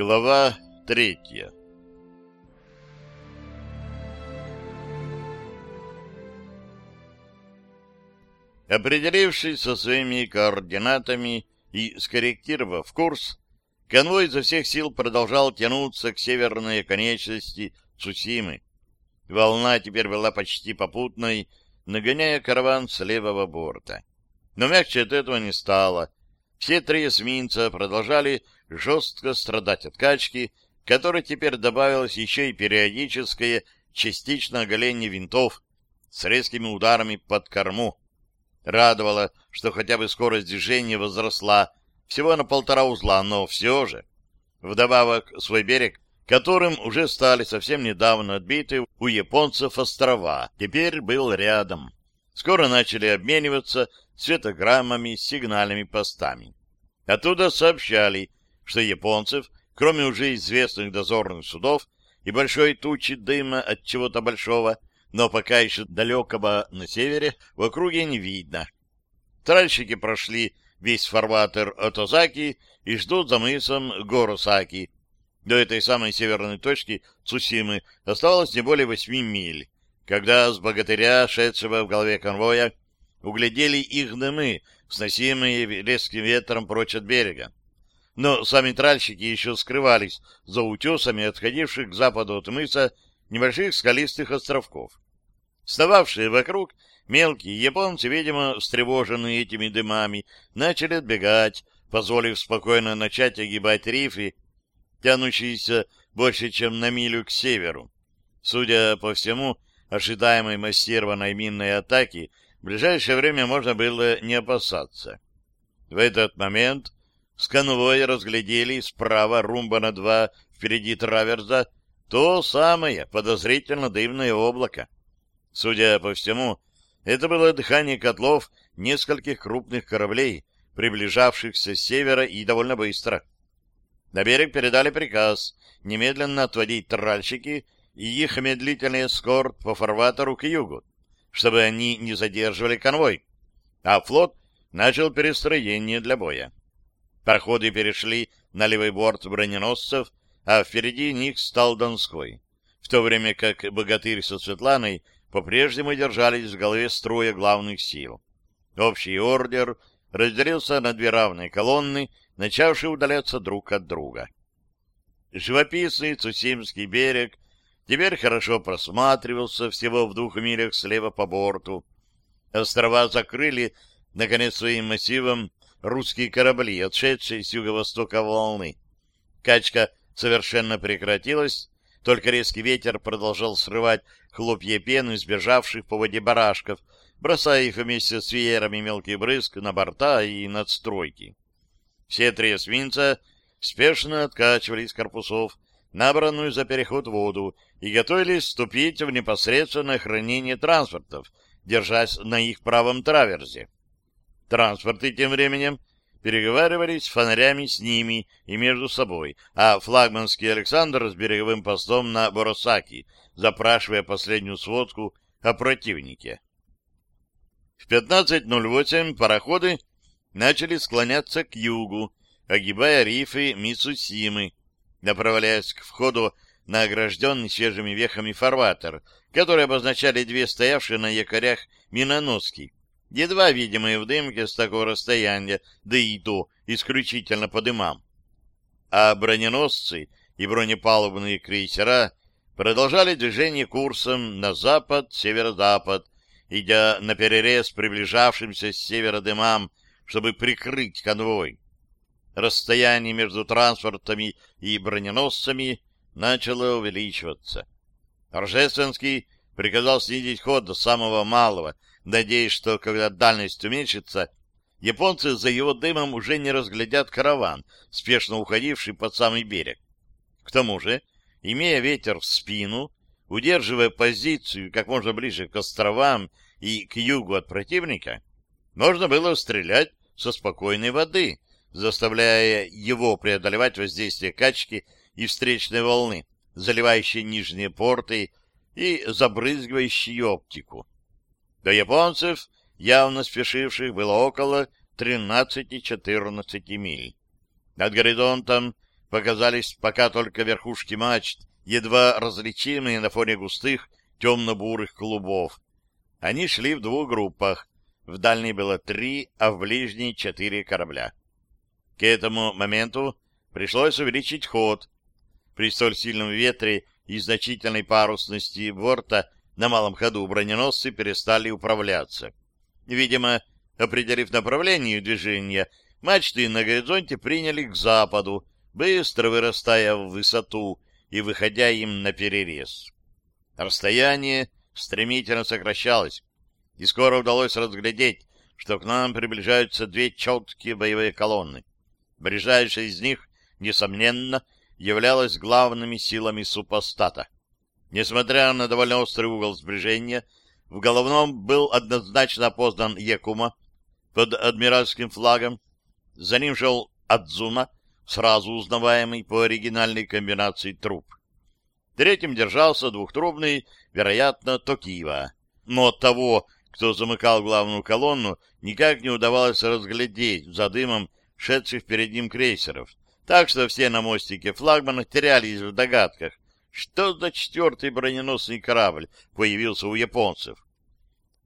Глава третья Определившись со своими координатами и скорректировав курс, конвой изо всех сил продолжал тянуться к северной конечности Цусимы. Волна теперь была почти попутной, нагоняя караван с левого борта. Но мягче от этого не стало. Все три эсминца продолжали жестко страдать от качки, которой теперь добавилось еще и периодическое частичное оголение винтов с резкими ударами под корму. Радовало, что хотя бы скорость движения возросла всего на полтора узла, но все же. Вдобавок свой берег, которым уже стали совсем недавно отбиты у японцев острова, теперь был рядом. Скоро начали обмениваться светограммами сигнальными постами. Оттуда сообщали, что японцев, кроме уже известных дозорных судов и большой тучи дыма от чего-то большого, но пока еще далекого на севере, в округе не видно. Тральщики прошли весь фарватер от Озаки и ждут за мысом Горосаки. До этой самой северной точки Цусимы оставалось не более восьми миль, когда с богатыря, шедшего в голове конвоя, углядели их дымы, сносимые резким ветром прочь от берега. Но сами тральщики еще скрывались за утесами, отходивших к западу от мыса небольших скалистых островков. Встававшие вокруг мелкие японцы, видимо, встревоженные этими дымами, начали отбегать, позволив спокойно начать огибать рифы, тянущиеся больше, чем на милю к северу. Судя по всему, ожидаемой массированной минной атаки в ближайшее время можно было не опасаться. В этот момент с конвоя разглядели справа румба на два впереди траверза то самое подозрительно дымное облако. Судя по всему, это было дыхание котлов нескольких крупных кораблей, приближавшихся с севера и довольно быстро. На берег передали приказ немедленно отводить тральщики и их медлительный эскорт по фарватеру к югу, чтобы они не задерживали конвой, а флот начал перестроение для боя. Пароходы перешли на левый борт броненосцев, а впереди них стал Донской, в то время как Богатырь со Светланой по-прежнему держались в голове строя главных сил. Общий ордер разделился на две равные колонны, начавшие удаляться друг от друга. Живописный Цусимский берег теперь хорошо просматривался всего в двух милях слева по борту. Острова закрыли, наконец, своим массивом русские корабли, отшедшие с юго-востока волны. Качка совершенно прекратилась, только резкий ветер продолжал срывать хлопья пены сбежавших по воде барашков, бросая их вместе с веерами мелкий брызг на борта и надстройки. Все три эсминца спешно откачивали из корпусов набранную за переход воду и готовились вступить в непосредственное хранение транспортов, держась на их правом траверзе. Транспорты тем временем переговаривались фонарями с ними и между собой, а флагманский Александр с береговым постом на Боросаки, запрашивая последнюю сводку о противнике. В 15.08 пароходы начали склоняться к югу, огибая рифы Мисусимы, направляясь к входу на огражденный свежими вехами фарватер, которые обозначали две стоявшие на якорях миноноски, едва видимые в дымке с такого расстояния, да и то исключительно по дымам. А броненосцы и бронепалубные крейсера продолжали движение курсом на запад-северо-запад, идя на перерез приближавшимся с севера дымам, чтобы прикрыть конвой расстояние между транспортами и броненосцами начало увеличиваться. Рожественский приказал снизить ход до самого малого, надеясь, что когда дальность уменьшится, японцы за его дымом уже не разглядят караван, спешно уходивший под самый берег. К тому же, имея ветер в спину, удерживая позицию как можно ближе к островам и к югу от противника, можно было стрелять со спокойной воды, заставляя его преодолевать воздействие качки и встречной волны, заливающей нижние порты и забрызгивающей оптику. До японцев, явно спешивших, было около 13-14 миль. Над горизонтом показались пока только верхушки мачт, едва различимые на фоне густых темно-бурых клубов. Они шли в двух группах. В дальней было три, а в ближней четыре корабля. К этому моменту пришлось увеличить ход. При столь сильном ветре и значительной парусности борта на малом ходу броненосцы перестали управляться. Видимо, определив направление движения, мачты на горизонте приняли к западу, быстро вырастая в высоту и выходя им на перерез. Расстояние стремительно сокращалось, и скоро удалось разглядеть, что к нам приближаются две четкие боевые колонны. Ближайшая из них, несомненно, являлась главными силами супостата. Несмотря на довольно острый угол сближения, в головном был однозначно опознан Якума под адмиральским флагом. За ним шел Адзума, сразу узнаваемый по оригинальной комбинации труб. Третьим держался двухтрубный, вероятно, Токива. Но того, кто замыкал главную колонну, никак не удавалось разглядеть за дымом шедших перед ним крейсеров, так что все на мостике флагмана терялись в догадках, что за четвертый броненосный корабль появился у японцев.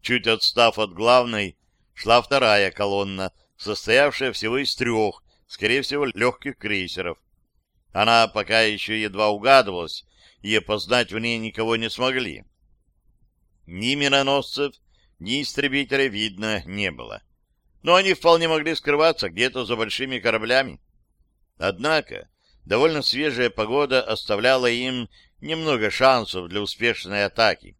Чуть отстав от главной, шла вторая колонна, состоявшая всего из трех, скорее всего, легких крейсеров. Она пока еще едва угадывалась, и опознать в ней никого не смогли. Ни миноносцев, ни истребителей видно не было но они вполне могли скрываться где-то за большими кораблями. Однако довольно свежая погода оставляла им немного шансов для успешной атаки.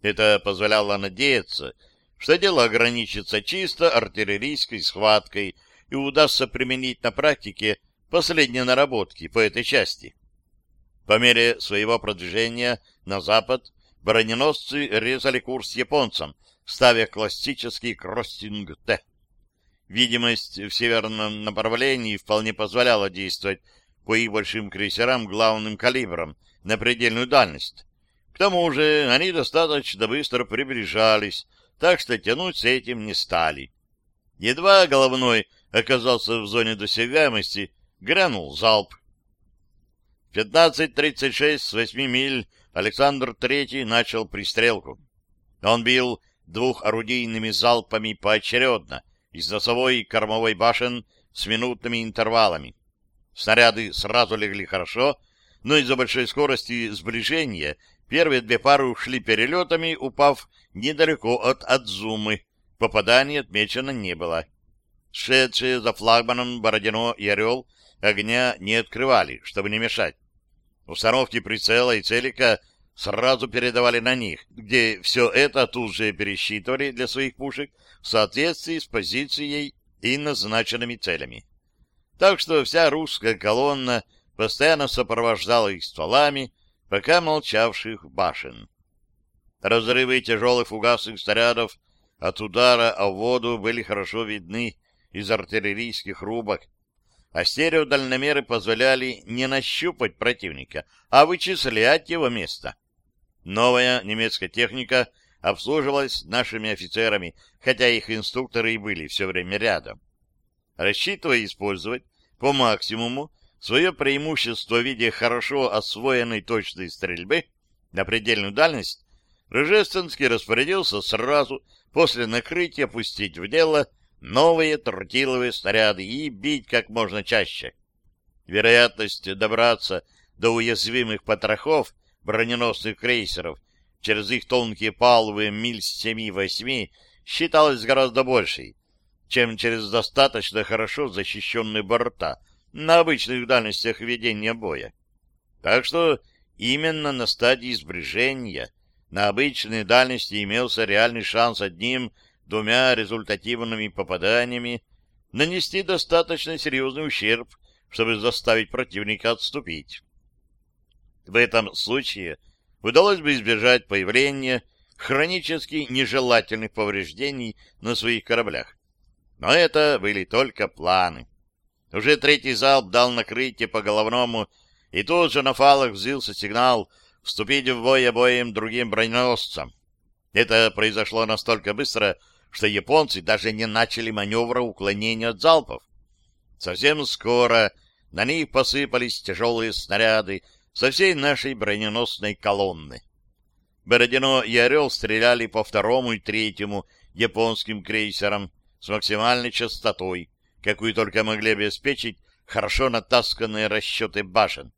Это позволяло надеяться, что дело ограничится чисто артиллерийской схваткой и удастся применить на практике последние наработки по этой части. По мере своего продвижения на запад броненосцы резали курс японцам, ставя классический кроссинг-Т. Видимость в северном направлении вполне позволяла действовать по их большим крейсерам главным калибром на предельную дальность. К тому же они достаточно быстро приближались, так что тянуть с этим не стали. Едва головной оказался в зоне досягаемости, грянул залп. В 15.36 с 8 миль Александр III начал пристрелку. Он бил двухорудийными залпами поочередно, из носовой и кормовой башен с минутными интервалами. Снаряды сразу легли хорошо, но из-за большой скорости сближения первые две пары ушли перелетами, упав недалеко от Адзумы. Попаданий отмечено не было. Шедшие за флагманом Бородино и Орел огня не открывали, чтобы не мешать. Установки прицела и целика сразу передавали на них, где все это тут же пересчитывали для своих пушек в соответствии с позицией и назначенными целями. Так что вся русская колонна постоянно сопровождала их стволами, пока молчавших башен. Разрывы тяжелых фугасных снарядов от удара о воду были хорошо видны из артиллерийских рубок, а стереодальномеры позволяли не нащупать противника, а вычислять его место. Новая немецкая техника обслуживалась нашими офицерами, хотя их инструкторы и были все время рядом. Рассчитывая использовать по максимуму свое преимущество в виде хорошо освоенной точной стрельбы на предельную дальность, Рожественский распорядился сразу после накрытия пустить в дело новые тротиловые снаряды и бить как можно чаще. Вероятность добраться до уязвимых потрохов броненосных крейсеров через их тонкие палубы миль семи-восьми считалось гораздо большей, чем через достаточно хорошо защищенные борта на обычных дальностях ведения боя. Так что именно на стадии сближения на обычной дальности имелся реальный шанс одним-двумя результативными попаданиями нанести достаточно серьезный ущерб, чтобы заставить противника отступить. В этом случае удалось бы избежать появления хронически нежелательных повреждений на своих кораблях. Но это были только планы. Уже третий залп дал накрытие по головному, и тут же на фалах взвился сигнал вступить в бой обоим другим броненосцам. Это произошло настолько быстро, что японцы даже не начали маневра уклонения от залпов. Совсем скоро на них посыпались тяжелые снаряды со всей нашей броненосной колонны. Бородино и Орел стреляли по второму и третьему японским крейсерам с максимальной частотой, какую только могли обеспечить хорошо натасканные расчеты башен.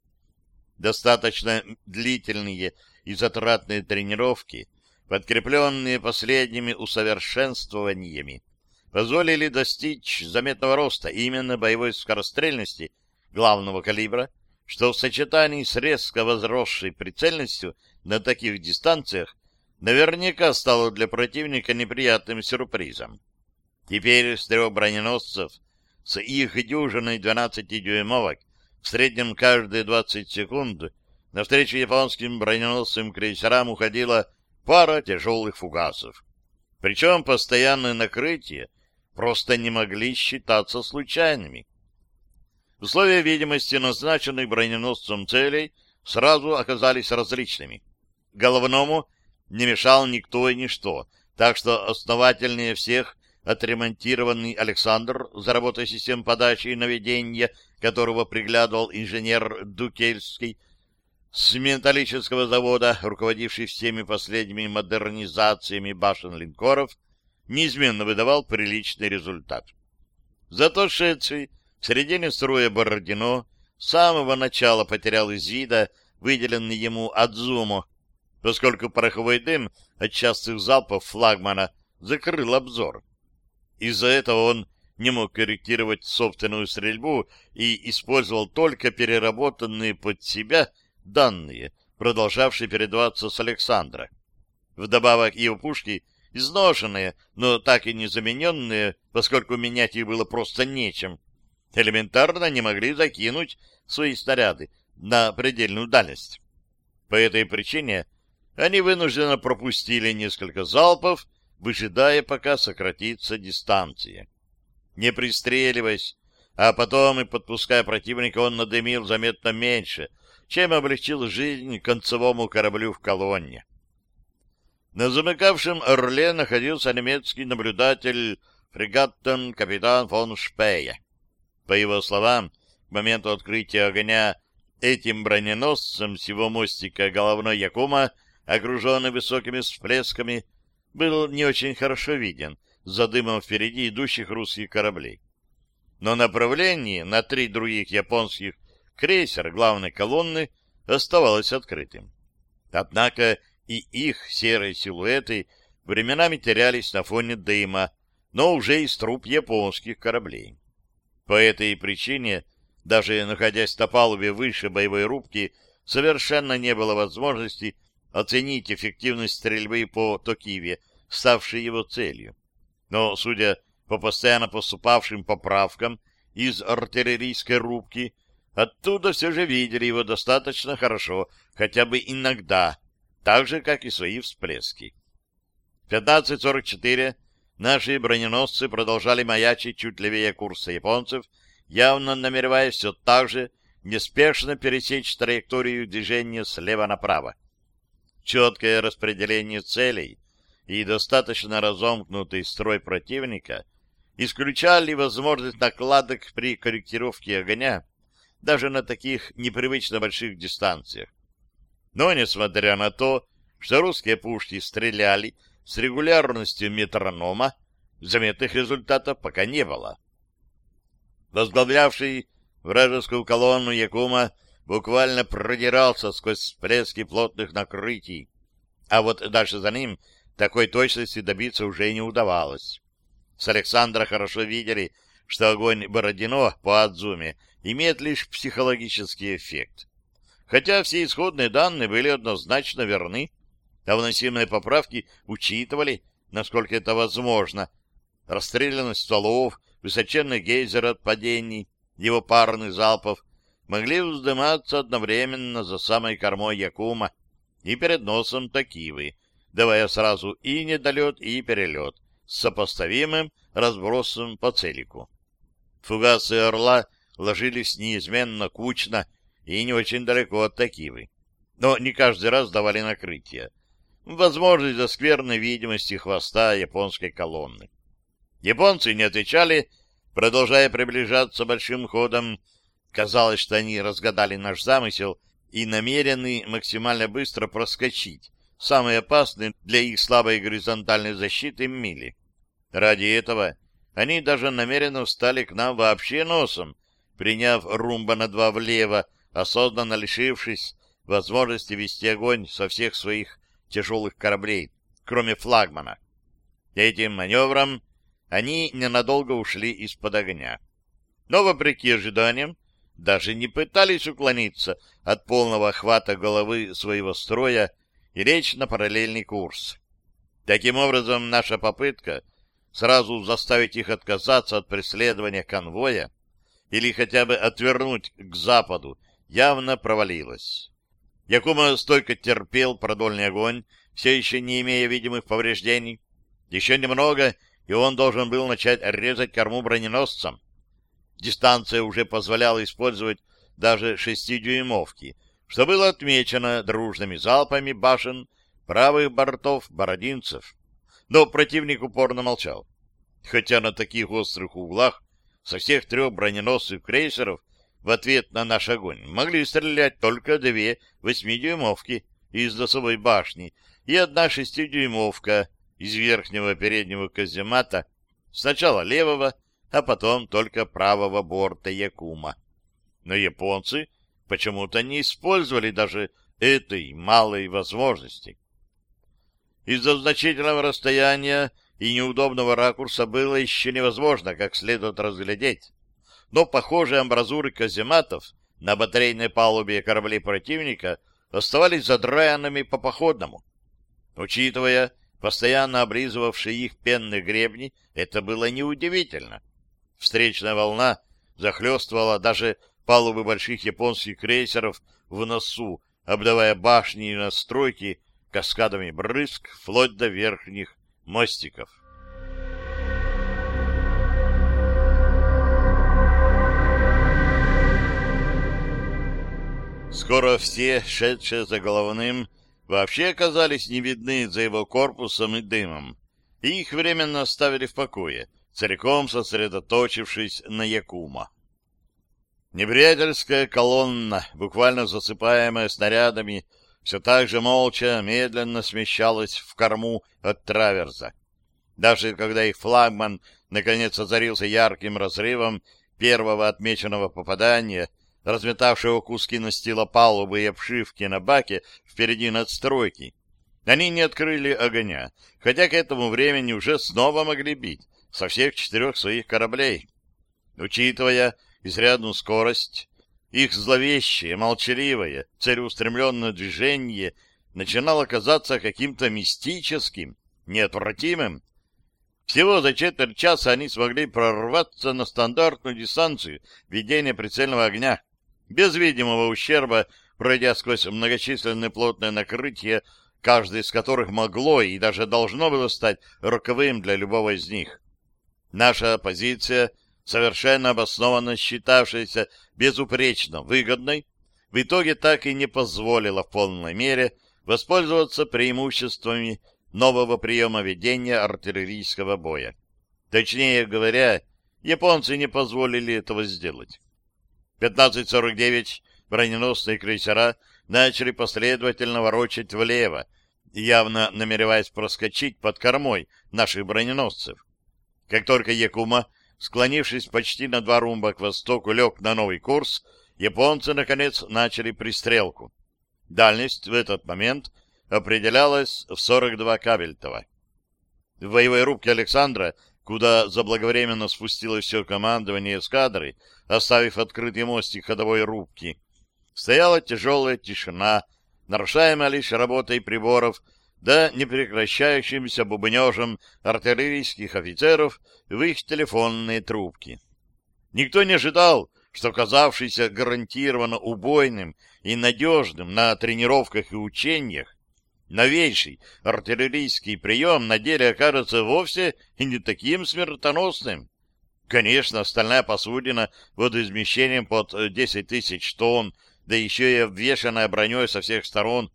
Достаточно длительные и затратные тренировки, подкрепленные последними усовершенствованиями, позволили достичь заметного роста именно боевой скорострельности главного калибра, что в сочетании с резко возросшей прицельностью на таких дистанциях наверняка стало для противника неприятным сюрпризом. Теперь с трех броненосцев с их дюжиной 12-дюймовок в среднем каждые 20 секунд навстречу японским броненосцам крейсерам уходила пара тяжелых фугасов. Причем постоянное накрытие просто не могли считаться случайными. Условия видимости назначенных броненосцем целей сразу оказались различными. Головному не мешал никто и ничто, так что основательнее всех отремонтированный Александр за работой систем подачи и наведения, которого приглядывал инженер Дукельский, с металлического завода, руководивший всеми последними модернизациями башен линкоров, неизменно выдавал приличный результат. Зато шедший в середине строя Бородино с самого начала потерял из вида выделенный ему Адзумо, поскольку пороховой дым от частых залпов флагмана закрыл обзор. Из-за этого он не мог корректировать собственную стрельбу и использовал только переработанные под себя данные, продолжавшие передаваться с Александра. Вдобавок его пушки, изношенные, но так и не замененные, поскольку менять их было просто нечем, элементарно не могли закинуть свои снаряды на предельную дальность. По этой причине они вынужденно пропустили несколько залпов, выжидая, пока сократится дистанция. Не пристреливаясь, а потом и подпуская противника, он надымил заметно меньше, чем облегчил жизнь концевому кораблю в колонне. На замыкавшем «Орле» находился немецкий наблюдатель фрегаттон капитан фон Шпея. По его словам, к моменту открытия огня этим броненосцем с его мостика головной Якума, окруженный высокими всплесками, был не очень хорошо виден за дымом впереди идущих русских кораблей. Но направление на три других японских крейсера главной колонны оставалось открытым. Однако и их серые силуэты временами терялись на фоне дыма, но уже из труб японских кораблей. По этой причине, даже находясь на палубе выше боевой рубки, совершенно не было возможности оценить эффективность стрельбы по Токиве, ставшей его целью. Но, судя по постоянно поступавшим поправкам из артиллерийской рубки, оттуда все же видели его достаточно хорошо, хотя бы иногда, так же, как и свои всплески. В 15.44 наши броненосцы продолжали маячить чуть левее курса японцев, явно намереваясь все так же неспешно пересечь траекторию движения слева направо. Четкое распределение целей и достаточно разомкнутый строй противника исключали возможность накладок при корректировке огня даже на таких непривычно больших дистанциях. Но, несмотря на то, что русские пушки стреляли с регулярностью метронома, заметных результатов пока не было. Возглавлявший вражескую колонну Якума буквально продирался сквозь всплески плотных накрытий, а вот дальше за ним такой точности добиться уже не удавалось. С Александра хорошо видели, что огонь Бородино по Адзуме имеет лишь психологический эффект. Хотя все исходные данные были однозначно верны, а вносимые поправки учитывали, насколько это возможно, расстрелянность стволов, высоченный гейзер от падений, его парных залпов могли вздыматься одновременно за самой кормой Якума и перед носом Такивы, давая сразу и недолет, и перелет с сопоставимым разбросом по целику. Фугасы «Орла» ложились неизменно кучно и не очень далеко от Такивы, но не каждый раз давали накрытие. Возможно, из-за скверной видимости хвоста японской колонны. Японцы не отвечали, продолжая приближаться большим ходом, Казалось, что они разгадали наш замысел и намерены максимально быстро проскочить самые опасные для их слабой горизонтальной защиты мили. Ради этого они даже намеренно встали к нам вообще носом, приняв румба на два влево, осознанно лишившись возможности вести огонь со всех своих тяжелых кораблей, кроме флагмана. Этим маневром они ненадолго ушли из-под огня. Но, вопреки ожиданиям, даже не пытались уклониться от полного охвата головы своего строя и лечь на параллельный курс. Таким образом, наша попытка сразу заставить их отказаться от преследования конвоя или хотя бы отвернуть к западу явно провалилась. Якума стойко терпел продольный огонь, все еще не имея видимых повреждений. Еще немного, и он должен был начать резать корму броненосцам. Дистанция уже позволяла использовать даже шестидюймовки, что было отмечено дружными залпами башен правых бортов бородинцев. Но противник упорно молчал. Хотя на таких острых углах со всех трех броненосцев крейсеров в ответ на наш огонь могли стрелять только две восьмидюймовки из носовой башни и одна шестидюймовка из верхнего переднего каземата, сначала левого, а потом только правого борта Якума. Но японцы почему-то не использовали даже этой малой возможности. Из-за значительного расстояния и неудобного ракурса было еще невозможно как следует разглядеть. Но похожие амбразуры казематов на батарейной палубе кораблей противника оставались задраенными по походному. Учитывая постоянно облизывавшие их пенные гребни, это было неудивительно. Встречная волна захлестывала даже палубы больших японских крейсеров в носу, обдавая башни и настройки каскадами брызг вплоть до верхних мостиков. Скоро все, шедшие за головным, вообще оказались не видны за его корпусом и дымом, и их временно оставили в покое, целиком сосредоточившись на Якума. Неприятельская колонна, буквально засыпаемая снарядами, все так же молча, медленно смещалась в корму от траверза. Даже когда их флагман наконец озарился ярким разрывом первого отмеченного попадания, разметавшего куски настила палубы и обшивки на баке впереди надстройки, они не открыли огня, хотя к этому времени уже снова могли бить со всех четырех своих кораблей. Учитывая изрядную скорость, их зловещее, молчаливое, целеустремленное движение начинало казаться каким-то мистическим, неотвратимым. Всего за четверть часа они смогли прорваться на стандартную дистанцию ведения прицельного огня, без видимого ущерба, пройдя сквозь многочисленные плотное накрытие, каждое из которых могло и даже должно было стать роковым для любого из них. Наша позиция совершенно обоснованно считавшаяся безупречно выгодной, в итоге так и не позволила в полной мере воспользоваться преимуществами нового приема ведения артиллерийского боя. Точнее говоря, японцы не позволили этого сделать. 15.49 броненосные крейсера начали последовательно ворочать влево, явно намереваясь проскочить под кормой наших броненосцев. Как только Якума склонившись почти на два румба к востоку, лег на новый курс, японцы, наконец, начали пристрелку. Дальность в этот момент определялась в 42 кабельтова. В боевой рубке Александра, куда заблаговременно спустилось все командование эскадры, оставив открытый мостик ходовой рубки, стояла тяжелая тишина, нарушаемая лишь работой приборов да непрекращающимся бубнежем артиллерийских офицеров в их телефонные трубки. Никто не ожидал, что казавшийся гарантированно убойным и надежным на тренировках и учениях, новейший артиллерийский прием на деле окажется вовсе и не таким смертоносным. Конечно, остальная посудина водоизмещением под 10 тысяч тонн, да еще и обвешанная броней со всех сторон,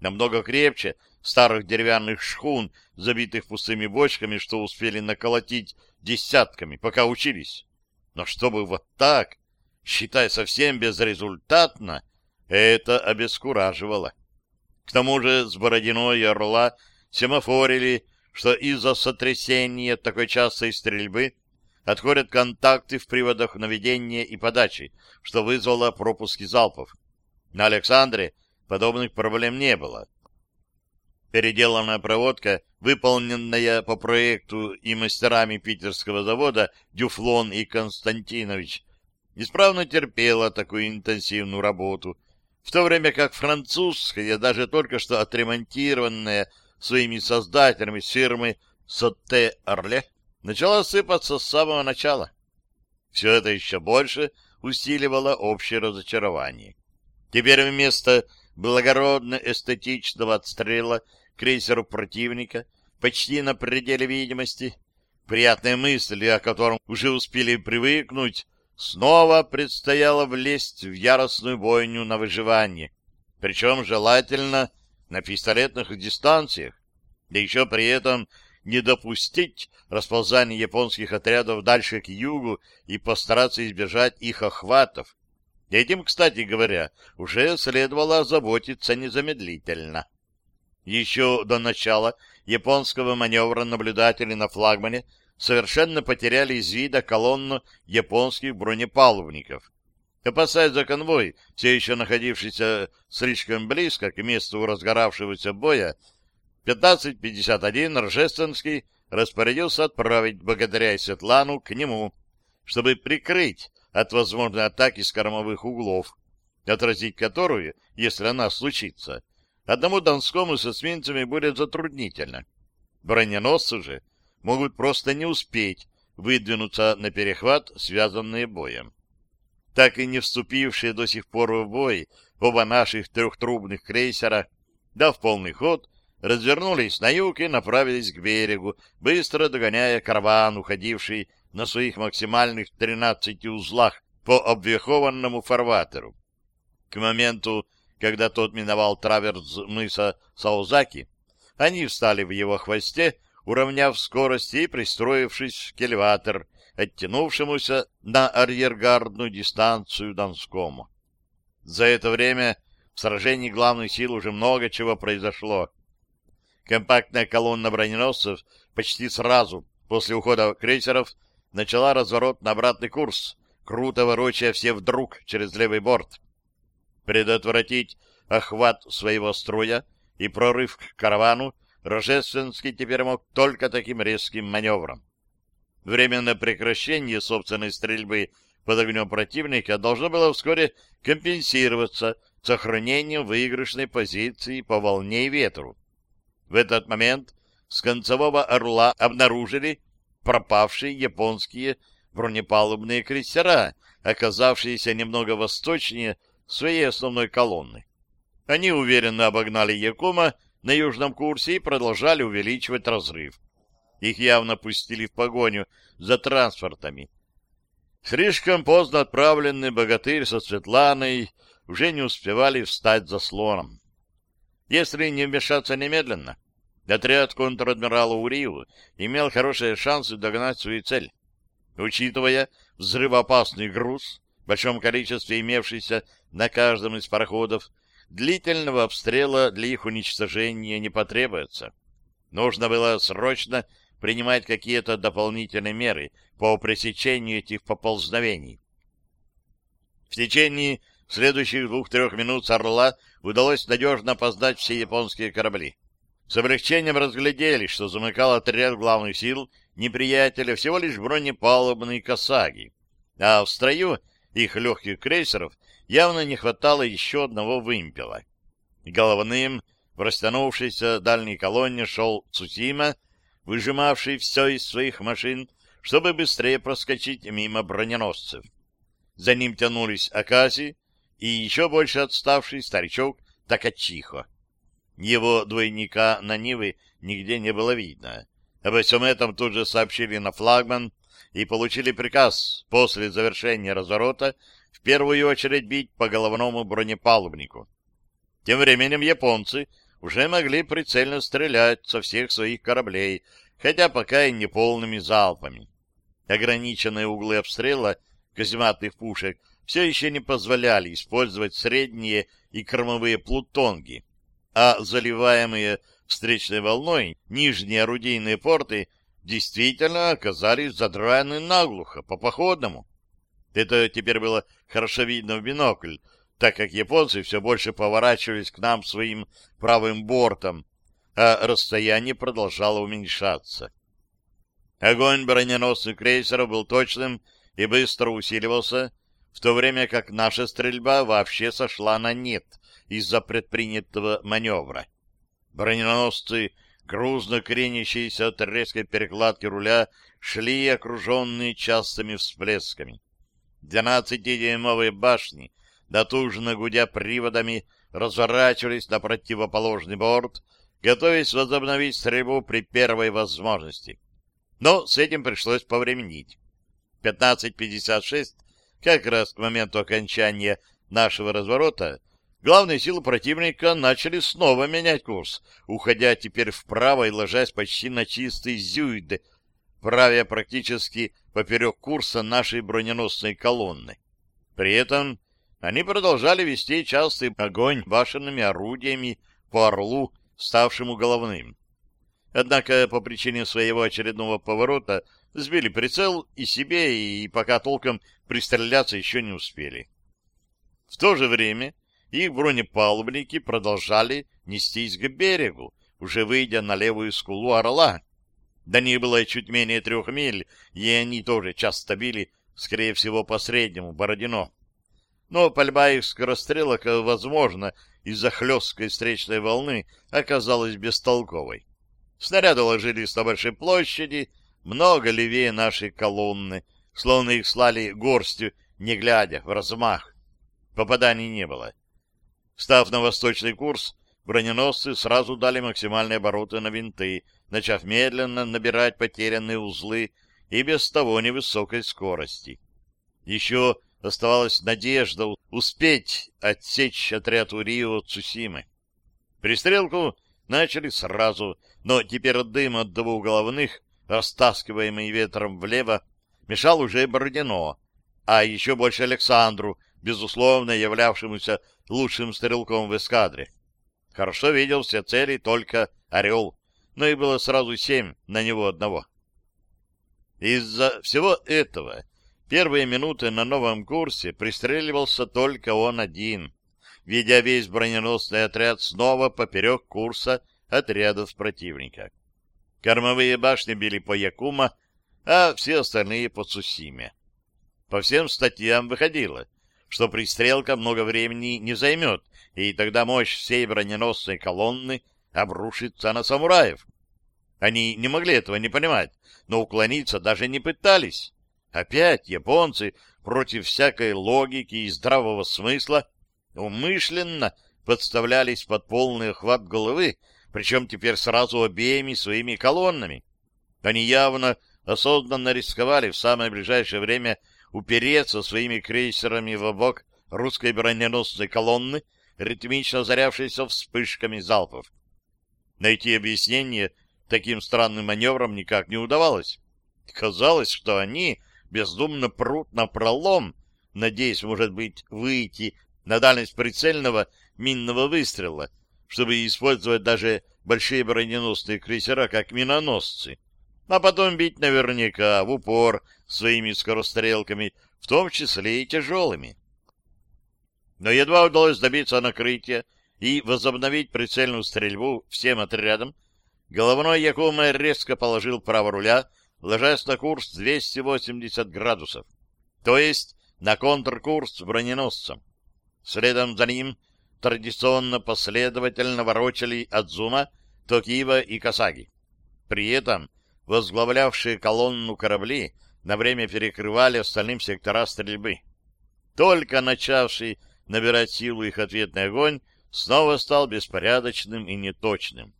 намного крепче старых деревянных шхун, забитых пустыми бочками, что успели наколотить десятками, пока учились. Но чтобы вот так, считай, совсем безрезультатно, это обескураживало. К тому же с Бородиной и Орла семафорили, что из-за сотрясения такой частой стрельбы отходят контакты в приводах наведения и подачи, что вызвало пропуски залпов. На Александре подобных проблем не было. Переделанная проводка, выполненная по проекту и мастерами питерского завода Дюфлон и Константинович, исправно терпела такую интенсивную работу, в то время как французская, даже только что отремонтированная своими создателями фирмы Сотте Орле, начала сыпаться с самого начала. Все это еще больше усиливало общее разочарование. Теперь вместо благородно-эстетичного отстрела крейсеру противника почти на пределе видимости, приятные мысли, о котором уже успели привыкнуть, снова предстояло влезть в яростную бойню на выживание, причем желательно на пистолетных дистанциях, да еще при этом не допустить расползания японских отрядов дальше к югу и постараться избежать их охватов. Этим, кстати говоря, уже следовало озаботиться незамедлительно. Еще до начала японского маневра наблюдатели на флагмане совершенно потеряли из вида колонну японских бронепалубников. Опасаясь за конвой, все еще находившийся слишком близко к месту разгоравшегося боя, 1551 Рожественский распорядился отправить благодаря Светлану к нему, чтобы прикрыть от возможной атаки с кормовых углов, отразить которую, если она случится, одному Донскому с эсминцами будет затруднительно. Броненосцы же могут просто не успеть выдвинуться на перехват, связанные боем. Так и не вступившие до сих пор в бой оба наших трехтрубных крейсера, дав полный ход, развернулись на юг и направились к берегу, быстро догоняя караван, уходивший на своих максимальных 13 узлах по обвехованному фарватеру. К моменту, когда тот миновал траверс мыса Саузаки, они встали в его хвосте, уравняв скорость и пристроившись в кельватор, оттянувшемуся на арьергардную дистанцию Донскому. За это время в сражении главных сил уже много чего произошло. Компактная колонна броненосцев почти сразу после ухода крейсеров начала разворот на обратный курс, круто ворочая все вдруг через левый борт. Предотвратить охват своего строя и прорыв к каравану Рожественский теперь мог только таким резким маневром. Временное прекращение собственной стрельбы под огнем противника должно было вскоре компенсироваться сохранением выигрышной позиции по волне и ветру. В этот момент с концевого «Орла» обнаружили пропавшие японские бронепалубные крейсера, оказавшиеся немного восточнее своей основной колонны. Они уверенно обогнали Якума на южном курсе и продолжали увеличивать разрыв. Их явно пустили в погоню за транспортами. Слишком поздно отправленный богатырь со Светланой уже не успевали встать за слоном. Если не вмешаться немедленно, отряд контр-адмирала Уриу имел хорошие шансы догнать свою цель. Учитывая взрывоопасный груз, в большом количестве имевшийся на каждом из пароходов, длительного обстрела для их уничтожения не потребуется. Нужно было срочно принимать какие-то дополнительные меры по пресечению этих поползновений. В течение следующих двух-трех минут с «Орла» удалось надежно опоздать все японские корабли. С облегчением разглядели, что замыкал отряд главных сил неприятеля всего лишь бронепалубные «Касаги», а в строю их легких крейсеров явно не хватало еще одного вымпела. Головным в растянувшейся дальней колонне шел Цусима, выжимавший все из своих машин, чтобы быстрее проскочить мимо броненосцев. За ним тянулись Акаси, и еще больше отставший старичок Такачихо. Его двойника на Нивы нигде не было видно. Обо всем этом тут же сообщили на флагман и получили приказ после завершения разворота в первую очередь бить по головному бронепалубнику. Тем временем японцы уже могли прицельно стрелять со всех своих кораблей, хотя пока и не полными залпами. Ограниченные углы обстрела казематных пушек все еще не позволяли использовать средние и кормовые плутонги, а заливаемые встречной волной нижние орудийные порты действительно оказались задраны наглухо, по походному. Это теперь было хорошо видно в бинокль, так как японцы все больше поворачивались к нам своим правым бортом, а расстояние продолжало уменьшаться. Огонь броненосных крейсеров был точным и быстро усиливался, в то время как наша стрельба вообще сошла на нет из-за предпринятого маневра. Броненосцы, грузно кренящиеся от резкой перекладки руля, шли окруженные частыми всплесками. Двенадцатидюймовые башни, дотужно гудя приводами, разворачивались на противоположный борт, готовясь возобновить стрельбу при первой возможности. Но с этим пришлось повременить. 15.56, как раз к моменту окончания нашего разворота, главные силы противника начали снова менять курс, уходя теперь вправо и ложась почти на чистый зюйд, правя практически поперек курса нашей броненосной колонны. При этом они продолжали вести частый огонь башенными орудиями по «Орлу», ставшему головным. Однако по причине своего очередного поворота сбили прицел и себе, и пока толком пристреляться еще не успели. В то же время их бронепалубники продолжали нестись к берегу, уже выйдя на левую скулу орла. До них было чуть менее трех миль, и они тоже часто били, скорее всего, по среднему, Бородино. Но пальба их скорострелок, возможно, из-за хлесткой встречной волны оказалась бестолковой. Снаряды ложились на большой площади, много левее нашей колонны, словно их слали горстью, не глядя, в размах. Попаданий не было. Став на восточный курс, броненосцы сразу дали максимальные обороты на винты, начав медленно набирать потерянные узлы и без того невысокой скорости. Еще оставалась надежда успеть отсечь отряд Урио Цусимы. Пристрелку начали сразу, но теперь дым от двух головных, растаскиваемый ветром влево, мешал уже Бородино, а еще больше Александру, безусловно являвшемуся лучшим стрелком в эскадре. Хорошо видел все цели только «Орел», но их было сразу семь на него одного. Из-за всего этого первые минуты на новом курсе пристреливался только он один, ведя весь броненосный отряд снова поперек курса отрядов противника. Кормовые башни били по Якума, а все остальные по Цусиме. По всем статьям выходило, что пристрелка много времени не займет, и тогда мощь всей броненосной колонны обрушится на самураев. Они не могли этого не понимать, но уклониться даже не пытались. Опять японцы против всякой логики и здравого смысла умышленно подставлялись под полный охват головы, причем теперь сразу обеими своими колоннами. Они явно осознанно рисковали в самое ближайшее время упереться своими крейсерами в бок русской броненосной колонны, ритмично зарявшейся вспышками залпов. Найти объяснение таким странным маневрам никак не удавалось. Казалось, что они бездумно прут на пролом, надеясь, может быть, выйти на дальность прицельного минного выстрела, чтобы использовать даже большие броненосные крейсера как миноносцы, а потом бить наверняка в упор своими скорострелками, в том числе и тяжелыми. Но едва удалось добиться накрытия и возобновить прицельную стрельбу всем отрядом, головной Якума резко положил право руля, ложась на курс 280 градусов, то есть на контркурс броненосцем. Следом за ним традиционно последовательно ворочали Адзума, Токиба и Касаги. При этом возглавлявшие колонну корабли на время перекрывали остальным сектора стрельбы. Только начавший набирать силу их ответный огонь снова стал беспорядочным и неточным.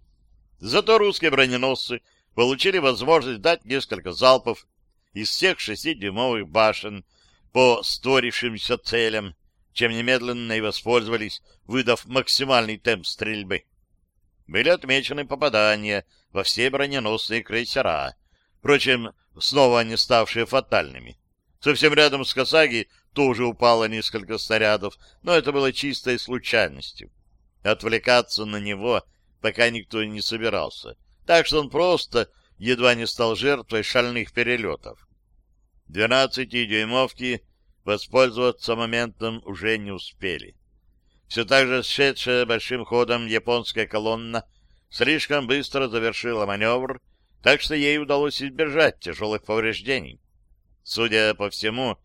Зато русские броненосцы получили возможность дать несколько залпов из всех шестидюймовых башен по сторившимся целям, чем немедленно и воспользовались, выдав максимальный темп стрельбы. Были отмечены попадания во все броненосные крейсера, впрочем, снова не ставшие фатальными. Совсем рядом с Касаги тоже упало несколько снарядов, но это было чистой случайностью. Отвлекаться на него пока никто не собирался, так что он просто едва не стал жертвой шальных перелетов. Двенадцатидюймовки воспользоваться моментом уже не успели. Все так же шедшая большим ходом японская колонна слишком быстро завершила маневр, так что ей удалось избежать тяжелых повреждений. Судя по всему,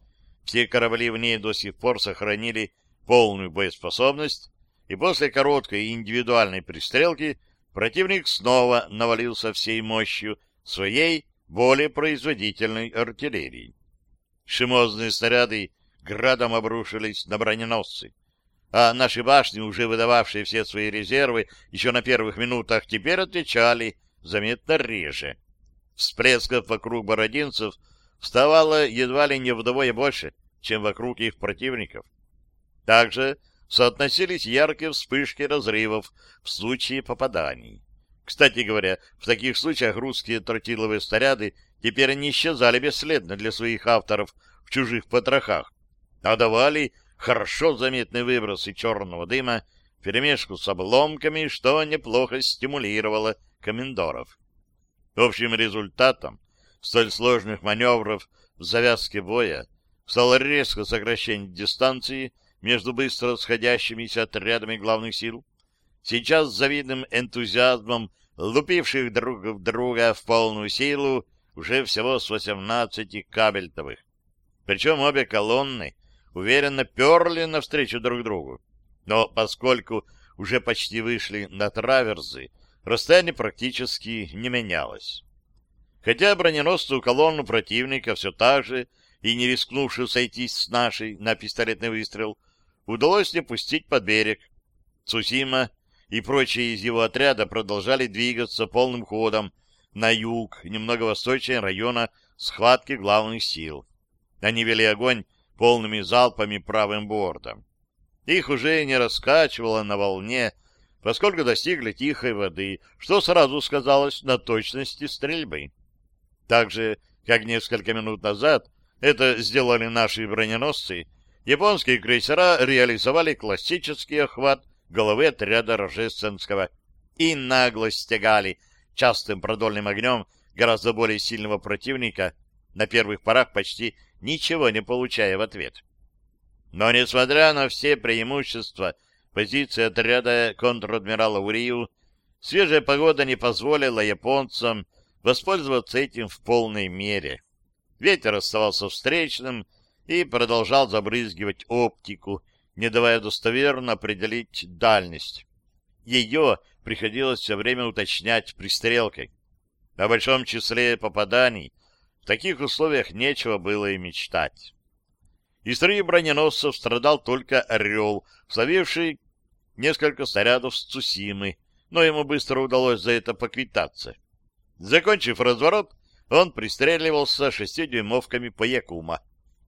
все корабли в ней до сих пор сохранили полную боеспособность, и после короткой индивидуальной пристрелки противник снова навалился всей мощью своей более производительной артиллерии. Шимозные снаряды градом обрушились на броненосцы, а наши башни, уже выдававшие все свои резервы еще на первых минутах, теперь отвечали заметно реже. Всплесков вокруг бородинцев вставало едва ли не вдвое больше, чем вокруг их противников. Также соотносились яркие вспышки разрывов в случае попаданий. Кстати говоря, в таких случаях русские тротиловые снаряды теперь не исчезали бесследно для своих авторов в чужих потрохах, а давали хорошо заметные выбросы черного дыма вперемешку с обломками, что неплохо стимулировало комендоров. Общим результатом столь сложных маневров в завязке боя стало резко сокращение дистанции между быстро сходящимися отрядами главных сил, сейчас с завидным энтузиазмом лупивших друг в друга в полную силу уже всего с 18 кабельтовых. Причем обе колонны уверенно перли навстречу друг другу. Но поскольку уже почти вышли на траверзы, расстояние практически не менялось. Хотя броненосцу колонну противника все так же, и не рискнувшую сойтись с нашей на пистолетный выстрел, удалось не пустить под берег. Цусима и прочие из его отряда продолжали двигаться полным ходом на юг, немного восточнее района схватки главных сил. Они вели огонь полными залпами правым бортом. Их уже не раскачивало на волне, поскольку достигли тихой воды, что сразу сказалось на точности стрельбы. Так же, как несколько минут назад это сделали наши броненосцы, японские крейсера реализовали классический охват головы отряда Рожественского и нагло стягали частым продольным огнем гораздо более сильного противника, на первых порах почти ничего не получая в ответ. Но, несмотря на все преимущества позиции отряда контр-адмирала Урию, свежая погода не позволила японцам воспользоваться этим в полной мере. Ветер оставался встречным и продолжал забрызгивать оптику, не давая достоверно определить дальность. Ее приходилось все время уточнять пристрелкой. О большом числе попаданий в таких условиях нечего было и мечтать. Из трех броненосцев страдал только «Орел», словивший несколько снарядов с Цусимы, но ему быстро удалось за это поквитаться. Закончив разворот, он пристреливался шестидюймовками по Якума,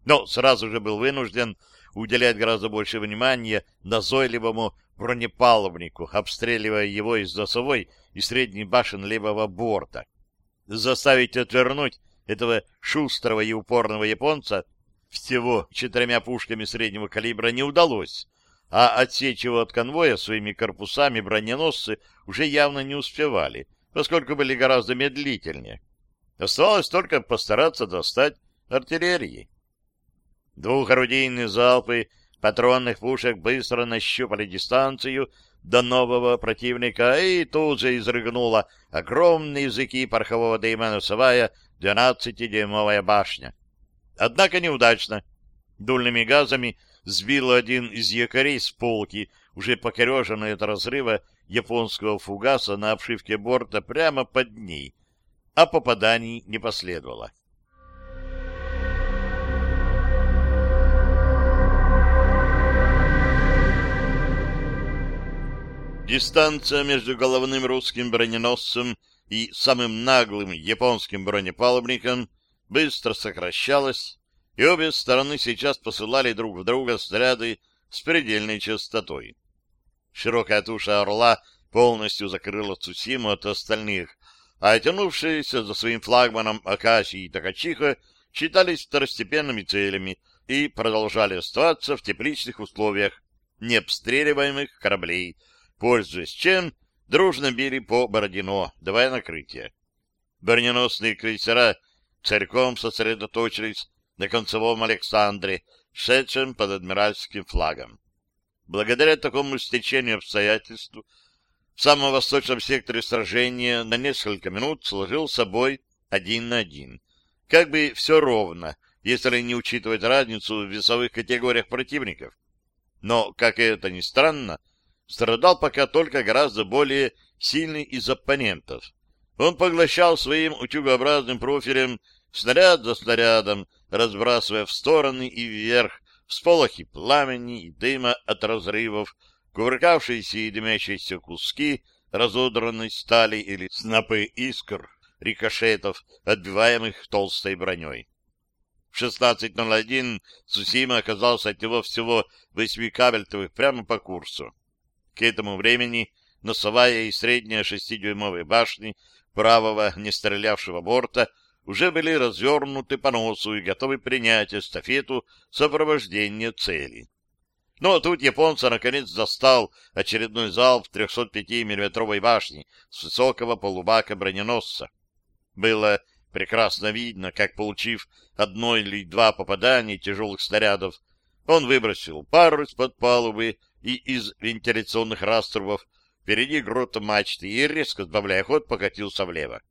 но сразу же был вынужден уделять гораздо больше внимания назойливому бронепалубнику, обстреливая его из носовой и средней башен левого борта. Заставить отвернуть этого шустрого и упорного японца всего четырьмя пушками среднего калибра не удалось, а отсечь его от конвоя своими корпусами броненосцы уже явно не успевали, поскольку были гораздо медлительнее. Оставалось только постараться достать артиллерии. Двухорудийные залпы патронных пушек быстро нащупали дистанцию до нового противника и тут же изрыгнуло огромные языки порохового дыма, насовая 12-дюймовая башня. Однако неудачно. Дульными газами сбил один из якорей с полки, уже покореженный от разрыва японского фугаса на обшивке борта прямо под ней, а попаданий не последовало. Дистанция между головным русским броненосцем и самым наглым японским бронепалубником быстро сокращалась, и обе стороны сейчас посылали друг в друга снаряды с предельной частотой. Широкая туша «Орла» полностью закрыла Цусиму от остальных, а тянувшиеся за своим флагманом Акаши и Такачиха считались второстепенными целями и продолжали оставаться в тепличных условиях необстреливаемых кораблей, пользуясь чем дружно били по Бородино, давая накрытие. Броненосные крейсера целиком сосредоточились на концевом Александре, шедшем под адмиральским флагом. Благодаря такому стечению обстоятельств в самом восточном секторе сражения на несколько минут сложил собой один на один. Как бы все ровно, если не учитывать разницу в весовых категориях противников. Но, как это ни странно, страдал пока только гораздо более сильный из оппонентов. Он поглощал своим утюгообразным профилем снаряд за снарядом, разбрасывая в стороны и вверх всполохи пламени и дыма от разрывов, кувыркавшиеся и дымящиеся куски разодранной стали или снопы искр, рикошетов, отбиваемых толстой броней. В 16.01 Сусима оказался от него всего восьми кабельтовых прямо по курсу. К этому времени носовая и средняя шестидюймовые башни правого не стрелявшего борта уже были развернуты по носу и готовы принять эстафету сопровождения цели. Но тут японца наконец застал очередной залп 305 миллиметровой башни с высокого полубака броненосца. Было прекрасно видно, как, получив одно или два попадания тяжелых снарядов, он выбросил пару из-под палубы и из вентиляционных раструбов впереди грота мачты и, резко сбавляя ход, покатился влево.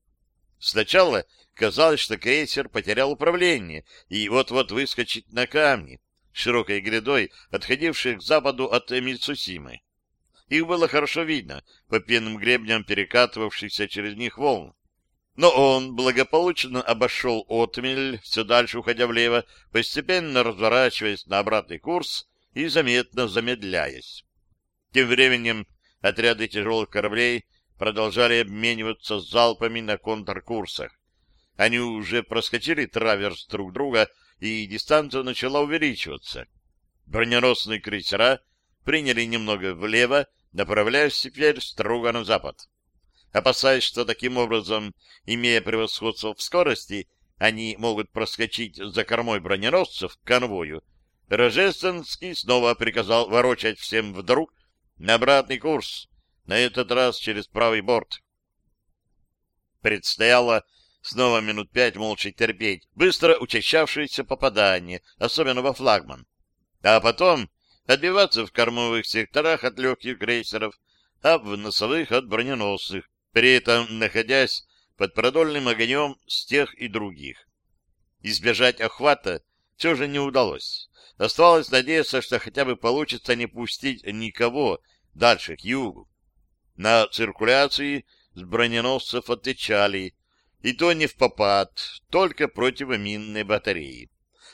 Сначала казалось, что крейсер потерял управление и вот-вот выскочит на камни, широкой грядой, отходившей к западу от Мицусимы. Их было хорошо видно по пенным гребням перекатывавшихся через них волн. Но он благополучно обошел отмель, все дальше уходя влево, постепенно разворачиваясь на обратный курс и заметно замедляясь. Тем временем отряды тяжелых кораблей продолжали обмениваться залпами на контркурсах. Они уже проскочили траверс друг друга, и дистанция начала увеличиваться. Броненосные крейсера приняли немного влево, направляясь теперь строго на запад. Опасаясь, что таким образом, имея превосходство в скорости, они могут проскочить за кормой броненосцев к конвою, Рожественский снова приказал ворочать всем вдруг на обратный курс, на этот раз через правый борт. Предстояло снова минут пять молча терпеть быстро учащавшееся попадание, особенно во флагман. А потом отбиваться в кормовых секторах от легких крейсеров, а в носовых от броненосных, при этом находясь под продольным огнем с тех и других. Избежать охвата все же не удалось. Оставалось надеяться, что хотя бы получится не пустить никого дальше, к югу. На циркуляции с броненосцев отвечали, и то не в попад, только противоминные батареи.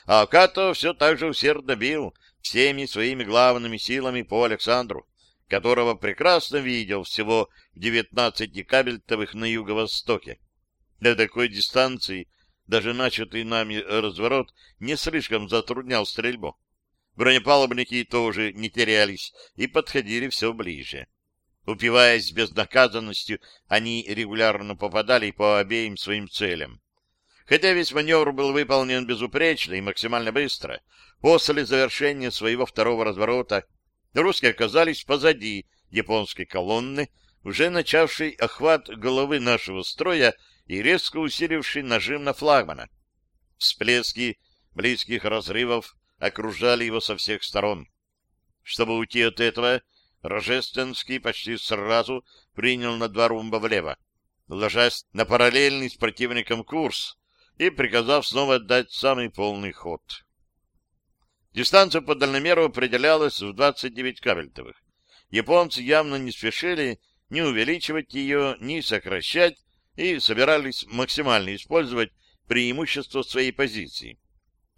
А Като все так же усердно бил всеми своими главными силами по Александру, которого прекрасно видел всего в 19 кабельтовых на юго-востоке. На такой дистанции даже начатый нами разворот не слишком затруднял стрельбу. Бронепалубники тоже не терялись и подходили все ближе. Упиваясь безнаказанностью, они регулярно попадали по обеим своим целям. Хотя весь маневр был выполнен безупречно и максимально быстро, после завершения своего второго разворота русские оказались позади японской колонны, уже начавшей охват головы нашего строя и резко усиливший нажим на флагмана. Всплески близких разрывов окружали его со всех сторон. Чтобы уйти от этого, Рожественский почти сразу принял на два румба влево, ложась на параллельный с противником курс и приказав снова отдать самый полный ход. Дистанция по дальномеру определялась в 29 кабельтовых. Японцы явно не спешили ни увеличивать ее, ни сокращать, и собирались максимально использовать преимущество своей позиции.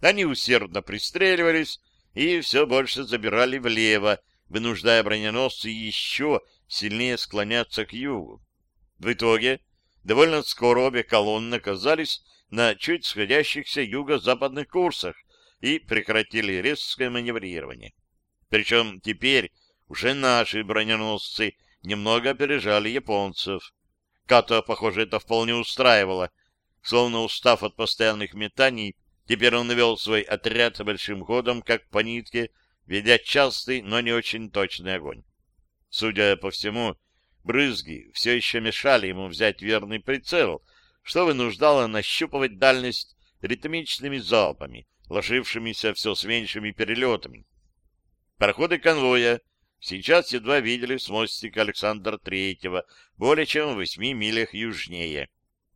Они усердно пристреливались и все больше забирали влево, вынуждая броненосцы еще сильнее склоняться к югу. В итоге довольно скоро обе колонны оказались на чуть сходящихся юго-западных курсах и прекратили резкое маневрирование. Причем теперь уже наши броненосцы немного опережали японцев. Като, похоже, это вполне устраивало. Словно устав от постоянных метаний, Теперь он навел свой отряд большим ходом, как по нитке, ведя частый, но не очень точный огонь. Судя по всему, брызги все еще мешали ему взять верный прицел, что вынуждало нащупывать дальность ритмичными залпами, ложившимися все с меньшими перелетами. Пароходы конвоя сейчас едва видели с мостика Александра Третьего, более чем в восьми милях южнее.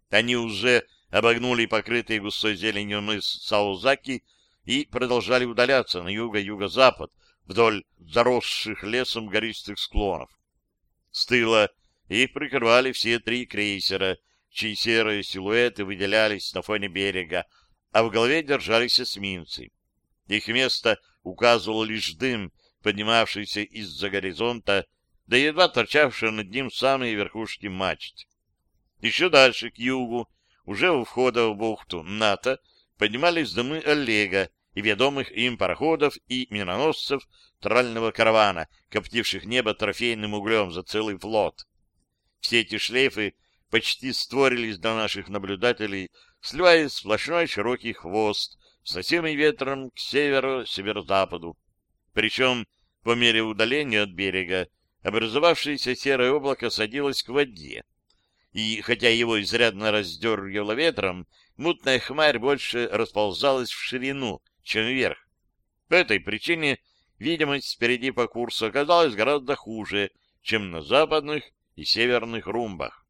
Они уже обогнули покрытый густой зеленью мыс Саузаки и продолжали удаляться на юго-юго-запад вдоль заросших лесом гористых склонов. С тыла их прикрывали все три крейсера, чьи серые силуэты выделялись на фоне берега, а в голове держались эсминцы. Их место указывал лишь дым, поднимавшийся из-за горизонта, да едва торчавшие над ним самые верхушки мачт. Еще дальше, к югу, уже у входа в бухту НАТО, поднимались дымы Олега и ведомых им пароходов и миноносцев трального каравана, коптивших небо трофейным углем за целый флот. Все эти шлейфы почти створились до наших наблюдателей, сливаясь в сплошной широкий хвост, сносимый ветром к северу-северо-западу. Причем, по мере удаления от берега, образовавшееся серое облако садилось к воде. И хотя его изрядно раздергивало ветром, мутная хмарь больше расползалась в ширину, чем вверх. По этой причине видимость впереди по курсу оказалась гораздо хуже, чем на западных и северных румбах.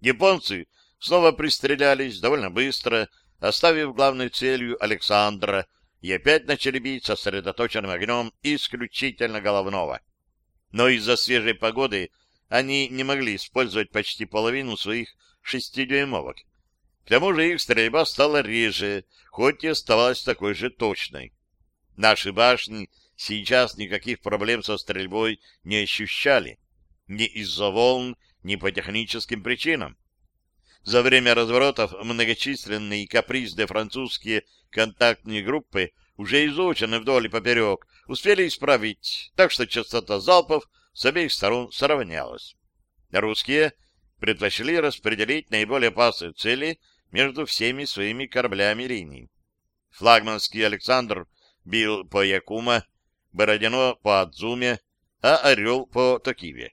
Японцы снова пристрелялись довольно быстро, оставив главной целью Александра, и опять начали бить сосредоточенным огнем исключительно головного. Но из-за свежей погоды они не могли использовать почти половину своих шестидюймовок. К тому же их стрельба стала реже, хоть и оставалась такой же точной. Наши башни сейчас никаких проблем со стрельбой не ощущали. Ни из-за волн, ни по техническим причинам. За время разворотов многочисленные и капризные французские контактные группы, уже изучены вдоль и поперек, успели исправить, так что частота залпов с обеих сторон сравнялась. Русские предпочли распределить наиболее опасные цели между всеми своими кораблями линий. Флагманский Александр бил по Якума, Бородино по Адзуме, а Орел по Токиве.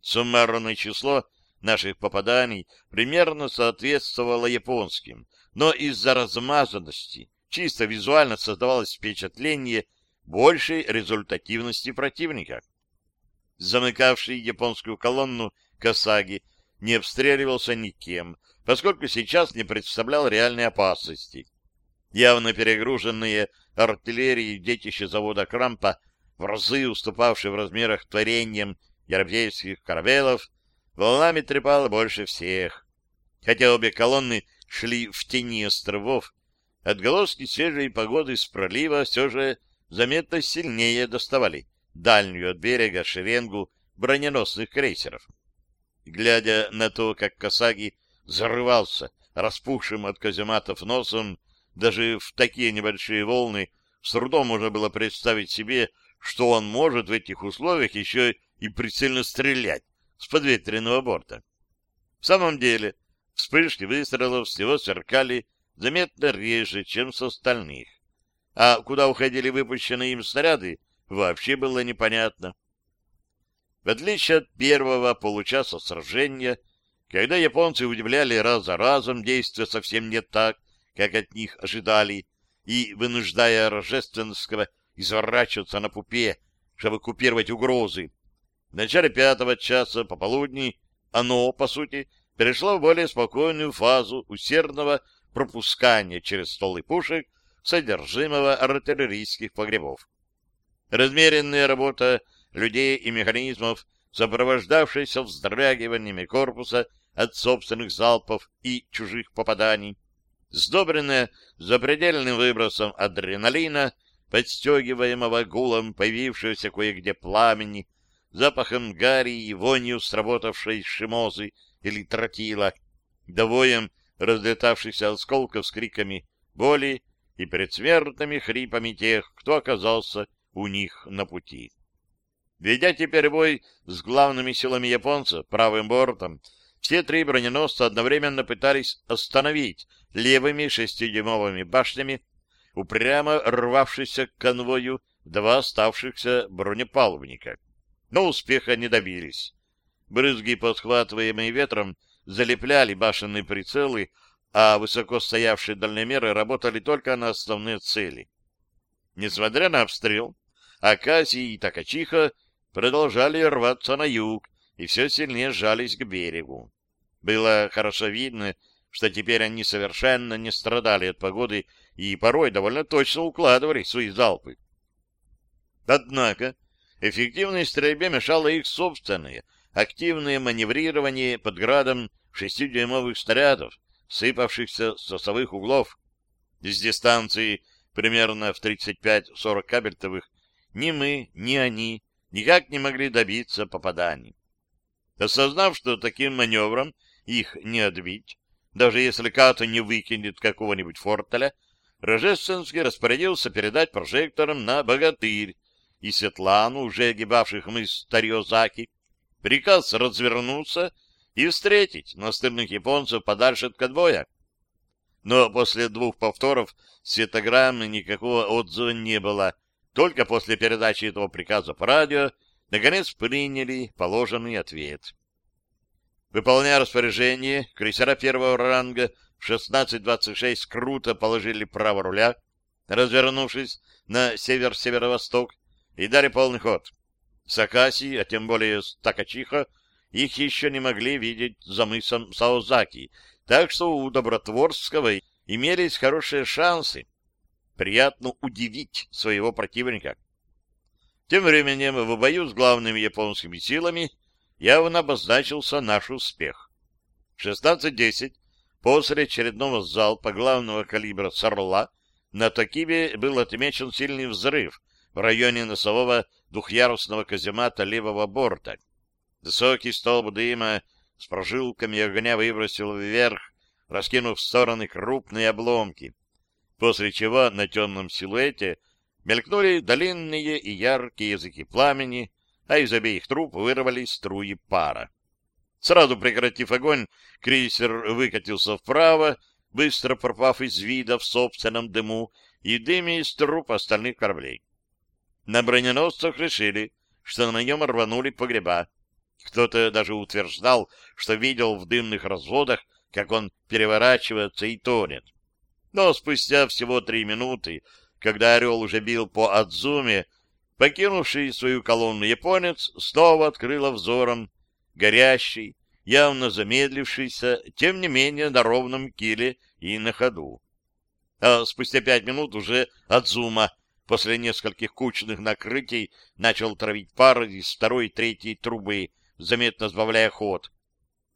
Суммарное число наших попаданий примерно соответствовало японским, но из-за размазанности чисто визуально создавалось впечатление большей результативности противника. Замыкавший японскую колонну Касаги не обстреливался никем, поскольку сейчас не представлял реальной опасности. Явно перегруженные артиллерией детище завода Крампа, в разы уступавшие в размерах творением европейских корабелов, волнами трепало больше всех. Хотя обе колонны шли в тени островов, отголоски свежей погоды с пролива все же заметно сильнее доставали дальнюю от берега шеренгу броненосных крейсеров. Глядя на то, как Касаги зарывался распухшим от казематов носом, даже в такие небольшие волны с трудом можно было представить себе, что он может в этих условиях еще и прицельно стрелять с подветренного борта. В самом деле, вспышки выстрелов с него сверкали заметно реже, чем с остальных. А куда уходили выпущенные им снаряды, вообще было непонятно. В отличие от первого получаса сражения, когда японцы удивляли раз за разом, действуя совсем не так, как от них ожидали, и вынуждая Рожественского изворачиваться на пупе, чтобы купировать угрозы, в начале пятого часа пополудни оно, по сути, перешло в более спокойную фазу усердного пропускания через столы пушек содержимого артиллерийских погребов. Размеренная работа людей и механизмов, сопровождавшаяся вздрагиваниями корпуса от собственных залпов и чужих попаданий, сдобренная запредельным выбросом адреналина, подстегиваемого гулом появившегося кое-где пламени, запахом гари и вонью сработавшей шимозы или тротила, довоем разлетавшихся осколков с криками боли и предсмертными хрипами тех, кто оказался у них на пути. Ведя теперь бой с главными силами японцев, правым бортом, все три броненосца одновременно пытались остановить левыми шестидюймовыми башнями упрямо рвавшийся к конвою два оставшихся бронепалубника. Но успеха не добились. Брызги, подхватываемые ветром, залепляли башенные прицелы, а высоко стоявшие дальномеры работали только на основные цели. Несмотря на обстрел, Акасий и Такачиха продолжали рваться на юг и все сильнее сжались к берегу. Было хорошо видно, что теперь они совершенно не страдали от погоды и порой довольно точно укладывали свои залпы. Однако эффективной стрельбе мешало их собственное активное маневрирование под градом шестидюймовых снарядов, сыпавшихся с осовых углов. С дистанции примерно в 35-40 кабельтовых ни мы, ни они никак не могли добиться попаданий. Осознав, что таким маневром их не отбить, даже если Като не выкинет какого-нибудь фортеля, Рожественский распорядился передать прожектором на Богатырь и Светлану, уже огибавших мыс Тариозаки, приказ развернуться и встретить настырных японцев подальше от конвоя. Но после двух повторов светограммы никакого отзыва не было. Только после передачи этого приказа по радио наконец приняли положенный ответ. Выполняя распоряжение, крейсера первого ранга в 16.26 круто положили право руля, развернувшись на север-северо-восток, и дали полный ход. Сакаси, а тем более Такачиха, их еще не могли видеть за мысом Саозаки, так что у Добротворского имелись хорошие шансы приятно удивить своего противника. Тем временем в бою с главными японскими силами явно обозначился наш успех. В 16.10 после очередного залпа главного калибра «Сорла» на Токибе был отмечен сильный взрыв в районе носового двухъярусного каземата левого борта. Высокий столб дыма с прожилками огня выбросил вверх, раскинув в стороны крупные обломки, после чего на темном силуэте мелькнули длинные и яркие языки пламени, а из обеих труб вырвались струи пара. Сразу прекратив огонь, крейсер выкатился вправо, быстро пропав из вида в собственном дыму и дыме из труб остальных кораблей. На броненосцах решили, что на нем рванули погреба. Кто-то даже утверждал, что видел в дымных разводах, как он переворачивается и тонет. Но спустя всего три минуты, когда «Орел» уже бил по Адзуме, Покинувший свою колонну японец снова открыла взором горящий, явно замедлившийся, тем не менее на ровном киле и на ходу. А спустя пять минут уже Адзума после нескольких кучных накрытий начал травить пар из второй и третьей трубы, заметно сбавляя ход.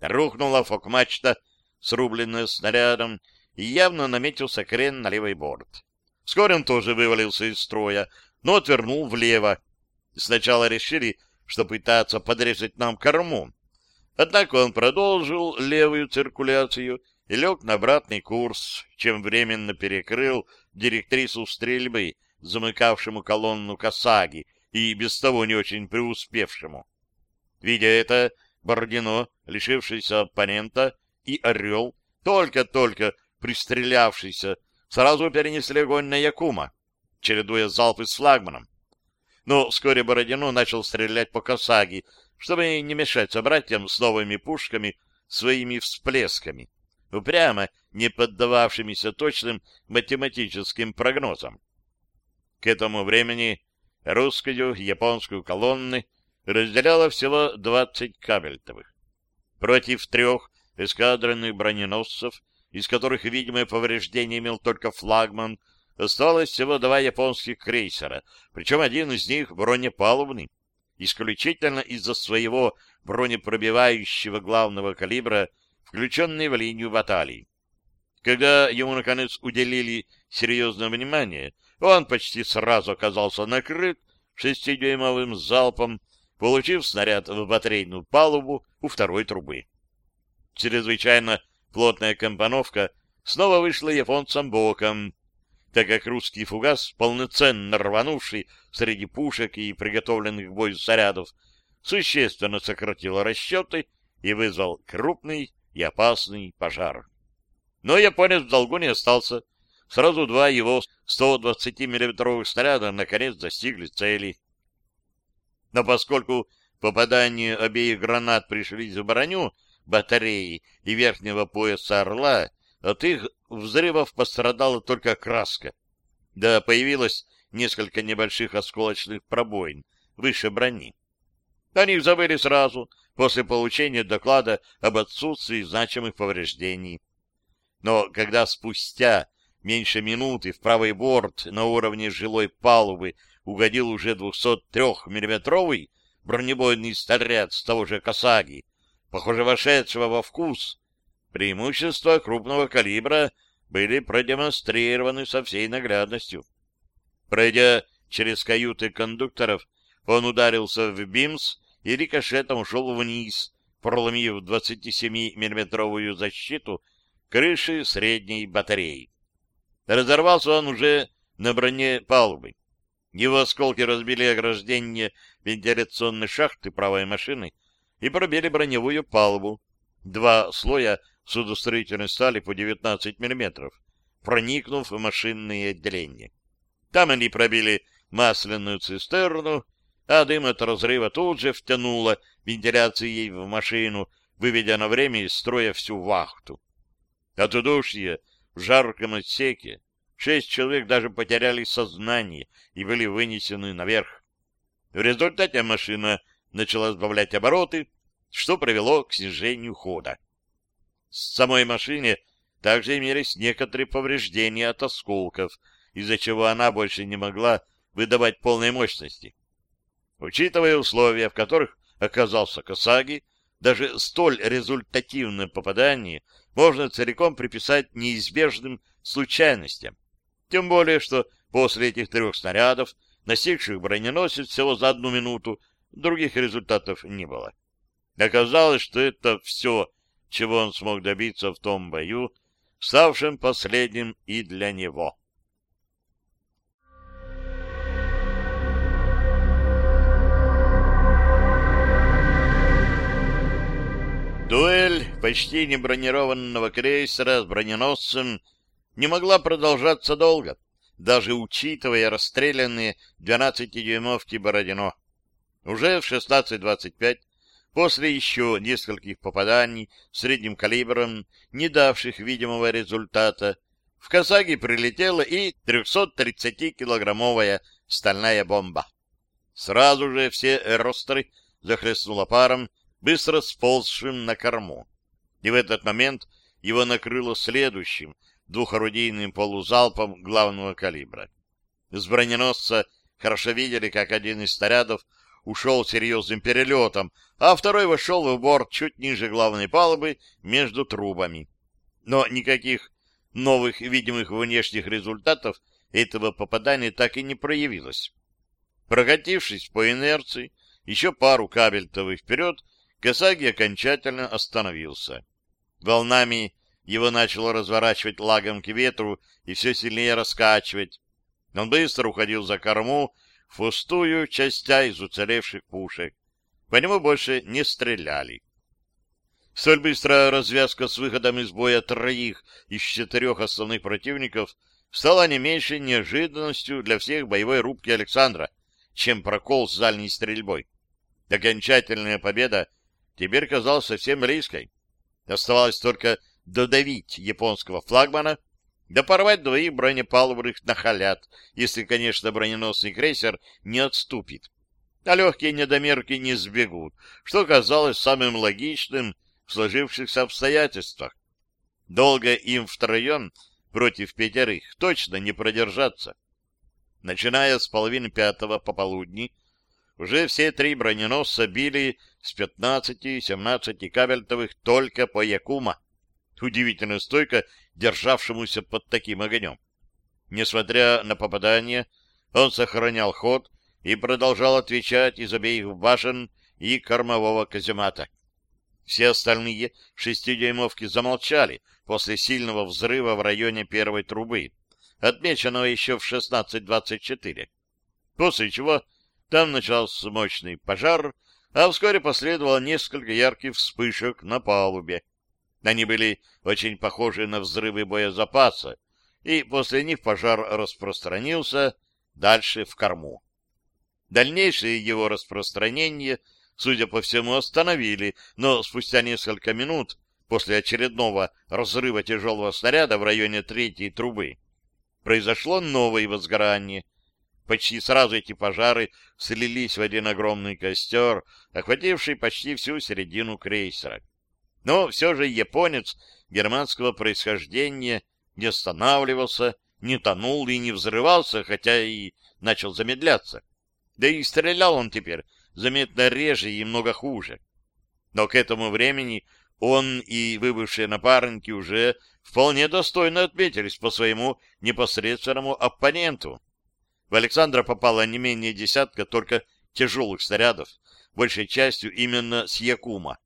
Рухнула фок-мачта, срубленная снарядом, и явно наметился крен на левый борт. Вскоре он тоже вывалился из строя, но отвернул влево. Сначала решили, что пытается подрезать нам корму. Однако он продолжил левую циркуляцию и лег на обратный курс, чем временно перекрыл директрису стрельбы, замыкавшему колонну Касаги и без того не очень преуспевшему. Видя это, Бородино, лишившийся оппонента, и Орел, только-только пристрелявшийся, сразу перенесли огонь на Якума чередуя залпы с флагманом. Но вскоре Бородино начал стрелять по Косаги, чтобы не мешать собратьям с новыми пушками своими всплесками, упрямо не поддававшимися точным математическим прогнозам. К этому времени русскую японскую колонны разделяло всего 20 кабельтовых. Против трех эскадренных броненосцев, из которых видимое повреждение имел только флагман, Осталось всего два японских крейсера, причем один из них бронепалубный, исключительно из-за своего бронепробивающего главного калибра, включенный в линию баталий. Когда ему, наконец, уделили серьезное внимание, он почти сразу оказался накрыт шестидюймовым залпом, получив снаряд в батарейную палубу у второй трубы. Чрезвычайно плотная компоновка снова вышла японцам боком, так как русский фугас, полноценно рванувший среди пушек и приготовленных к бою снарядов, существенно сократил расчеты и вызвал крупный и опасный пожар. Но японец в долгу не остался. Сразу два его 120 миллиметровых снаряда наконец достигли цели. Но поскольку попадания обеих гранат пришлись в броню батареи и верхнего пояса «Орла», от их взрывов пострадала только краска. Да появилось несколько небольших осколочных пробоин выше брони. О них забыли сразу, после получения доклада об отсутствии значимых повреждений. Но когда спустя меньше минуты в правый борт на уровне жилой палубы угодил уже 203-миллиметровый бронебойный снаряд с того же Касаги, похоже, вошедшего во вкус, преимущества крупного калибра были продемонстрированы со всей наглядностью. Пройдя через каюты кондукторов, он ударился в бимс и рикошетом ушел вниз, проломив 27-миллиметровую защиту крыши средней батареи. Разорвался он уже на броне палубы. Его осколки разбили ограждение вентиляционной шахты правой машины и пробили броневую палубу. Два слоя судостроительной стали по 19 мм, проникнув в машинные отделения. Там они пробили масляную цистерну, а дым от разрыва тут же втянуло вентиляцией в машину, выведя на время из строя всю вахту. От удушья в жарком отсеке шесть человек даже потеряли сознание и были вынесены наверх. В результате машина начала сбавлять обороты, что привело к снижению хода. С самой машине также имелись некоторые повреждения от осколков, из-за чего она больше не могла выдавать полной мощности. Учитывая условия, в которых оказался Касаги, даже столь результативное попадание можно целиком приписать неизбежным случайностям. Тем более, что после этих трех снарядов, настигших броненосец всего за одну минуту, других результатов не было. Оказалось, что это все, чего он смог добиться в том бою, ставшем последним и для него. Дуэль почти небронированного крейсера с броненосцем не могла продолжаться долго, даже учитывая расстрелянные 12-дюймовки Бородино. Уже в 16.25, после еще нескольких попаданий средним калибром, не давших видимого результата, в Казаги прилетела и 330-килограммовая стальная бомба. Сразу же все эростеры захлестнуло паром, быстро сползшим на корму. И в этот момент его накрыло следующим двухорудийным полузалпом главного калибра. С броненосца хорошо видели, как один из снарядов ушел серьезным перелетом, а второй вошел в борт чуть ниже главной палубы между трубами. Но никаких новых видимых внешних результатов этого попадания так и не проявилось. Прокатившись по инерции еще пару кабельтовых вперед, Касаги окончательно остановился. Волнами его начало разворачивать лагом к ветру и все сильнее раскачивать. Он быстро уходил за корму в пустую частя из уцелевших пушек. По нему больше не стреляли. Столь быстрая развязка с выходом из боя троих из четырех основных противников стала не меньшей неожиданностью для всех боевой рубки Александра, чем прокол с дальней стрельбой. Окончательная победа теперь казалась совсем близкой. Оставалось только додавить японского флагмана, да порвать двоих бронепалубных нахалят, если, конечно, броненосный крейсер не отступит. А легкие недомерки не сбегут, что казалось самым логичным в сложившихся обстоятельствах. Долго им втроем против пятерых точно не продержаться. Начиная с половины пятого пополудни, уже все три броненосца били с 15-17 кабельтовых только по Якума, удивительно стойко державшемуся под таким огнем. Несмотря на попадание, он сохранял ход и продолжал отвечать из обеих башен и кормового каземата. Все остальные шестидюймовки замолчали после сильного взрыва в районе первой трубы, отмеченного еще в 16.24, после чего там начался мощный пожар, а вскоре последовало несколько ярких вспышек на палубе. Они были очень похожи на взрывы боезапаса, и после них пожар распространился дальше в корму. Дальнейшее его распространение, судя по всему, остановили, но спустя несколько минут после очередного разрыва тяжелого снаряда в районе третьей трубы произошло новое возгорание. Почти сразу эти пожары слились в один огромный костер, охвативший почти всю середину крейсера. Но все же японец германского происхождения не останавливался, не тонул и не взрывался, хотя и начал замедляться. Да и стрелял он теперь заметно реже и много хуже. Но к этому времени он и выбывшие напарники уже вполне достойно отметились по своему непосредственному оппоненту. В Александра попало не менее десятка только тяжелых снарядов, большей частью именно с Якума.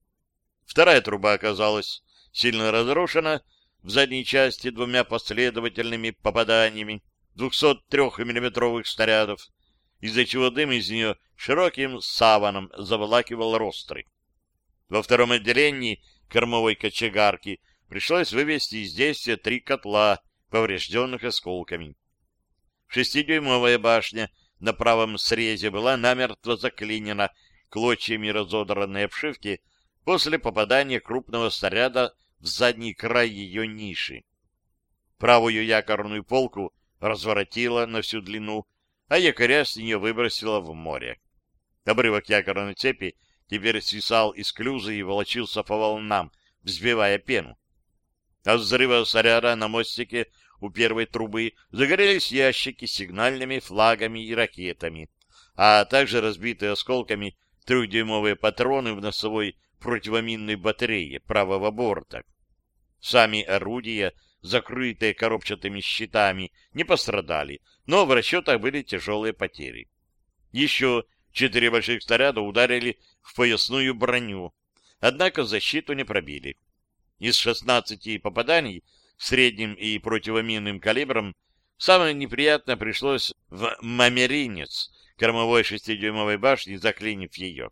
Вторая труба оказалась сильно разрушена в задней части двумя последовательными попаданиями 203 миллиметровых снарядов, из-за чего дым из нее широким саваном заволакивал ростры. Во втором отделении кормовой кочегарки пришлось вывести из действия три котла, поврежденных осколками. Шестидюймовая башня на правом срезе была намертво заклинена клочьями разодранной обшивки после попадания крупного снаряда в задний край ее ниши. Правую якорную полку разворотила на всю длину, а якоря с нее выбросила в море. Обрывок якорной цепи теперь свисал из клюза и волочился по волнам, взбивая пену. От взрыва снаряда на мостике у первой трубы загорелись ящики с сигнальными флагами и ракетами, а также разбитые осколками трехдюймовые патроны в носовой противоминной батарее правого борта. Сами орудия, закрытые коробчатыми щитами, не пострадали, но в расчетах были тяжелые потери. Еще четыре больших снаряда ударили в поясную броню, однако защиту не пробили. Из 16 попаданий средним и противоминным калибром самое неприятное пришлось в мамеринец кормовой шестидюймовой башни, заклинив ее.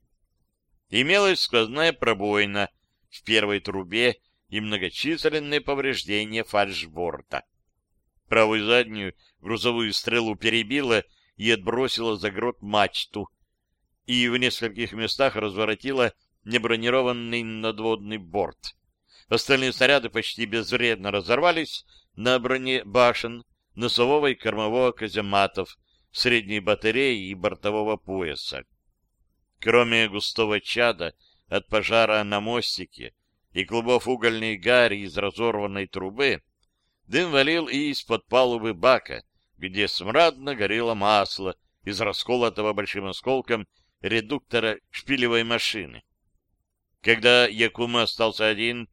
Имелась сквозная пробоина в первой трубе и многочисленные повреждения фальшборта. Правую заднюю грузовую стрелу перебила и отбросила за грот мачту, и в нескольких местах разворотила небронированный надводный борт. Остальные снаряды почти безвредно разорвались на броне башен, носового и кормового казематов, средней батареи и бортового пояса. Кроме густого чада от пожара на мостике и клубов угольной гари из разорванной трубы, дым валил и из-под палубы бака, где смрадно горело масло из расколотого большим осколком редуктора шпилевой машины. Когда Якума остался один,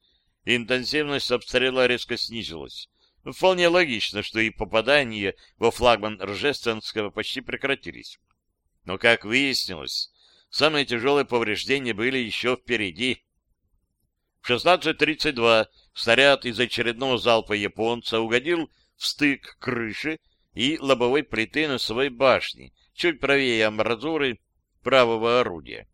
интенсивность обстрела резко снизилась. Вполне логично, что и попадания во флагман Рожественского почти прекратились. Но, как выяснилось, самые тяжелые повреждения были еще впереди. В 16.32 снаряд из очередного залпа японца угодил в стык крыши и лобовой плиты носовой башни, чуть правее амбразуры правого орудия.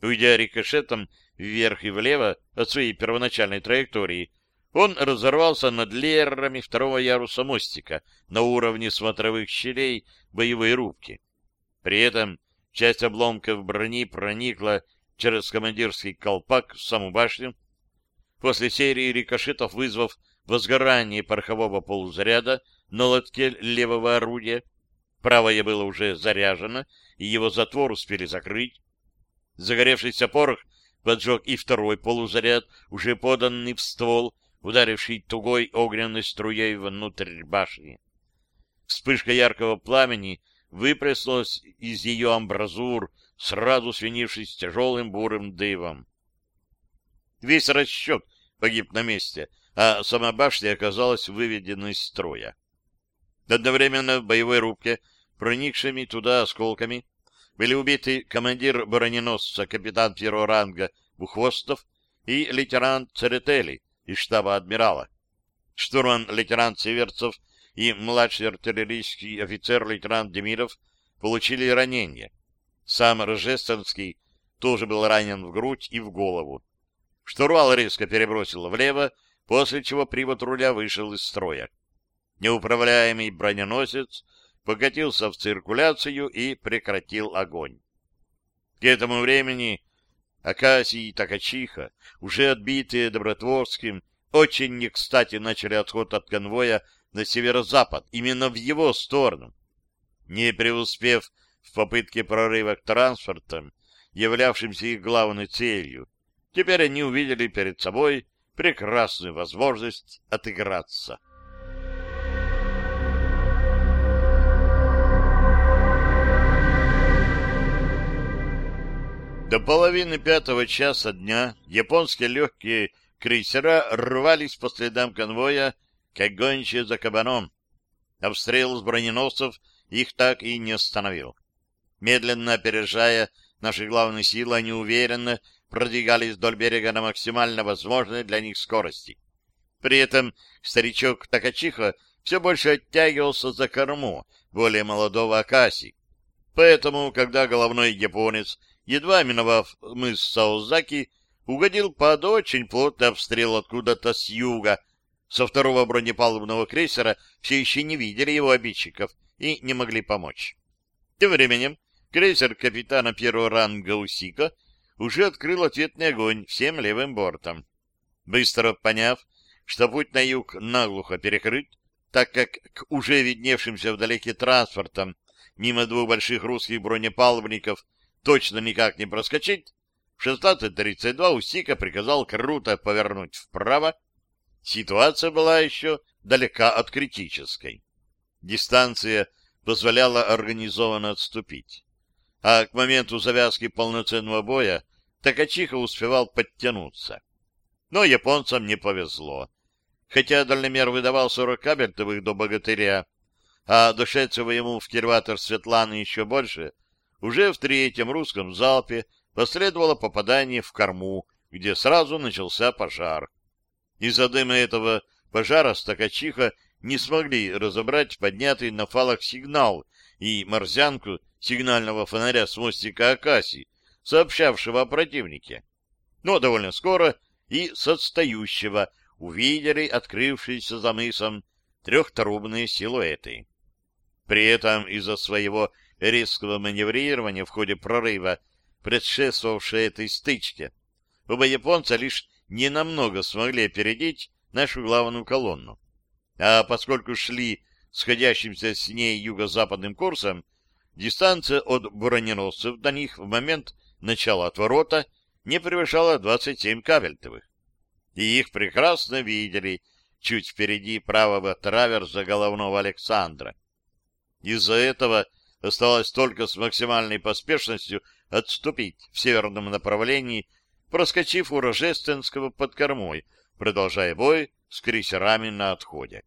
Уйдя рикошетом вверх и влево от своей первоначальной траектории, он разорвался над лерами второго яруса мостика на уровне смотровых щелей боевой рубки. При этом часть обломков брони проникла через командирский колпак в саму башню. После серии рикошетов, вызвав возгорание порохового полузаряда на лотке левого орудия, правое было уже заряжено, и его затвор успели закрыть. Загоревшийся порох поджег и второй полузаряд, уже поданный в ствол, ударивший тугой огненной струей внутрь башни. Вспышка яркого пламени выплеснулась из ее амбразур, сразу свинившись тяжелым бурым дымом. Весь расчет погиб на месте, а сама башня оказалась выведена из строя. Одновременно в боевой рубке, проникшими туда осколками, были убиты командир броненосца капитан первого ранга Бухвостов и лейтенант Церетели из штаба адмирала. Штурман-лейтенант Северцев и младший артиллерийский офицер лейтенант Демиров получили ранения. Сам Рожественский тоже был ранен в грудь и в голову. Штурвал резко перебросил влево, после чего привод руля вышел из строя. Неуправляемый броненосец покатился в циркуляцию и прекратил огонь. К этому времени Акасий и Такачиха, уже отбитые Добротворским, очень не кстати начали отход от конвоя на северо-запад, именно в его сторону. Не преуспев в попытке прорыва к транспортам, являвшимся их главной целью, теперь они увидели перед собой прекрасную возможность отыграться. До половины пятого часа дня японские легкие крейсера рвались по следам конвоя, как гончие за кабаном. Обстрел с броненосцев их так и не остановил. Медленно опережая наши главные силы, они уверенно продвигались вдоль берега на максимально возможной для них скорости. При этом старичок Такачиха все больше оттягивался за корму более молодого Акаси. Поэтому, когда головной японец едва миновав мыс Саузаки, угодил под очень плотный обстрел откуда-то с юга. Со второго бронепалубного крейсера все еще не видели его обидчиков и не могли помочь. Тем временем крейсер капитана первого ранга Усика уже открыл ответный огонь всем левым бортом. Быстро поняв, что путь на юг наглухо перекрыт, так как к уже видневшимся вдалеке транспортам мимо двух больших русских бронепалубников точно никак не проскочить, в 16.32 Усика приказал круто повернуть вправо. Ситуация была еще далека от критической. Дистанция позволяла организованно отступить. А к моменту завязки полноценного боя Такачиха успевал подтянуться. Но японцам не повезло. Хотя дальномер выдавал 40 кабельтовых до богатыря, а дошедшего ему в кирватор Светланы еще больше, уже в третьем русском залпе последовало попадание в корму, где сразу начался пожар. Из-за дыма этого пожара стакачиха не смогли разобрать поднятый на фалах сигнал и морзянку сигнального фонаря с мостика Акаси, сообщавшего о противнике. Но довольно скоро и с отстающего увидели открывшиеся за мысом трехтрубные силуэты. При этом из-за своего резкого маневрирования в ходе прорыва, предшествовавшей этой стычке, оба японца лишь ненамного смогли опередить нашу главную колонну. А поскольку шли сходящимся с ней юго-западным курсом, дистанция от броненосцев до них в момент начала отворота не превышала 27 кабельтовых. И их прекрасно видели чуть впереди правого траверза головного Александра. Из-за этого Осталось только с максимальной поспешностью отступить в северном направлении, проскочив у Рожественского под кормой, продолжая бой с крейсерами на отходе.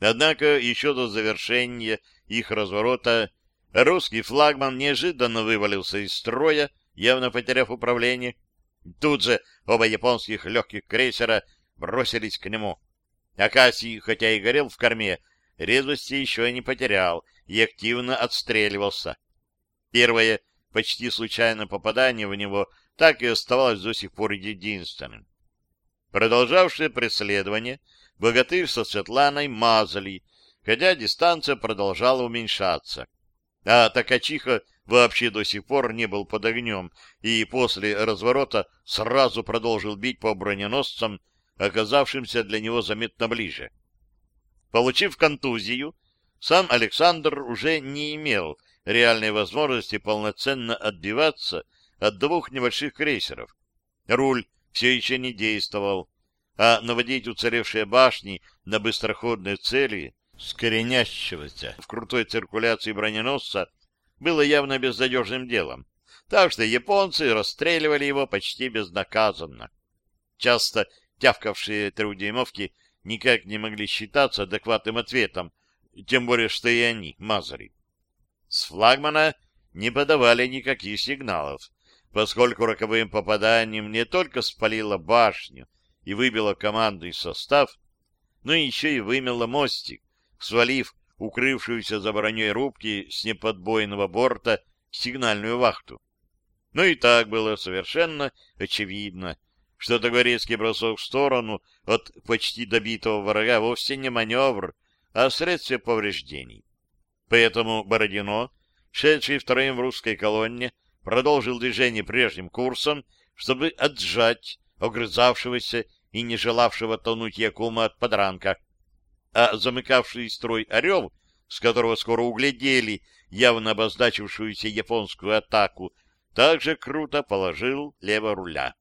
Однако еще до завершения их разворота русский флагман неожиданно вывалился из строя, явно потеряв управление. Тут же оба японских легких крейсера бросились к нему. Акасий, хотя и горел в корме, резвости еще не потерял и активно отстреливался. Первое почти случайное попадание в него так и оставалось до сих пор единственным. Продолжавшее преследование богатырь со Светланой мазали, хотя дистанция продолжала уменьшаться. А Такачиха вообще до сих пор не был под огнем и после разворота сразу продолжил бить по броненосцам, оказавшимся для него заметно ближе. Получив контузию, сам Александр уже не имел реальной возможности полноценно отбиваться от двух небольших крейсеров. Руль все еще не действовал, а наводить уцелевшие башни на быстроходные цели с коренящегося в крутой циркуляции броненосца было явно безнадежным делом, так что японцы расстреливали его почти безнаказанно. Часто тявкавшие трехдюймовки никак не могли считаться адекватным ответом, тем более, что и они, Мазари. С флагмана не подавали никаких сигналов, поскольку роковым попаданием не только спалило башню и выбило командный состав, но еще и вымело мостик, свалив укрывшуюся за броней рубки с неподбойного борта сигнальную вахту. Но и так было совершенно очевидно, что тагорецкий бросок в сторону от почти добитого врага вовсе не маневр, а средство повреждений. Поэтому Бородино, шедший вторым в русской колонне, продолжил движение прежним курсом, чтобы отжать огрызавшегося и не желавшего тонуть Якума от подранка. А замыкавший строй «Орел», с которого скоро углядели явно обозначившуюся японскую атаку, также круто положил лево руля.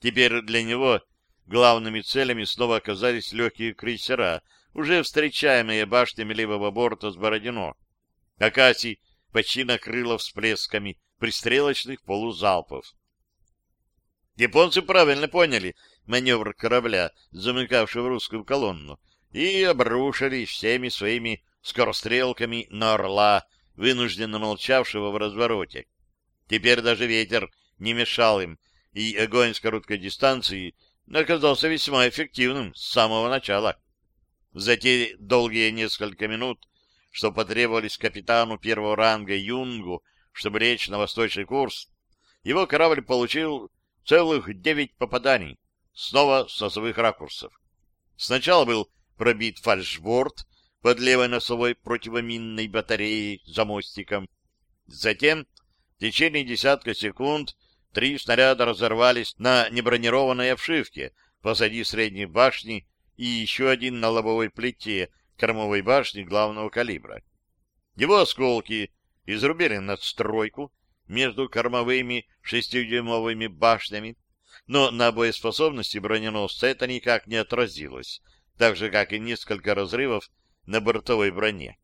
Теперь для него главными целями снова оказались легкие крейсера, уже встречаемые башнями левого борта с Бородино. Акаси почти накрыло всплесками пристрелочных полузалпов. Японцы правильно поняли маневр корабля, замыкавшего русскую колонну, и обрушились всеми своими скорострелками на «Орла», вынужденно молчавшего в развороте. Теперь даже ветер не мешал им, и огонь с короткой дистанции оказался весьма эффективным с самого начала. За те долгие несколько минут, что потребовались капитану первого ранга Юнгу, чтобы лечь на восточный курс, его корабль получил целых девять попаданий, снова с носовых ракурсов. Сначала был пробит фальшборд под левой носовой противоминной батареей за мостиком. Затем в течение десятка секунд три снаряда разорвались на небронированной обшивке позади средней башни и еще один на лобовой плите кормовой башни главного калибра. Его осколки изрубили надстройку между кормовыми шестидюймовыми башнями, но на боеспособности броненосца это никак не отразилось, так же, как и несколько разрывов на бортовой броне.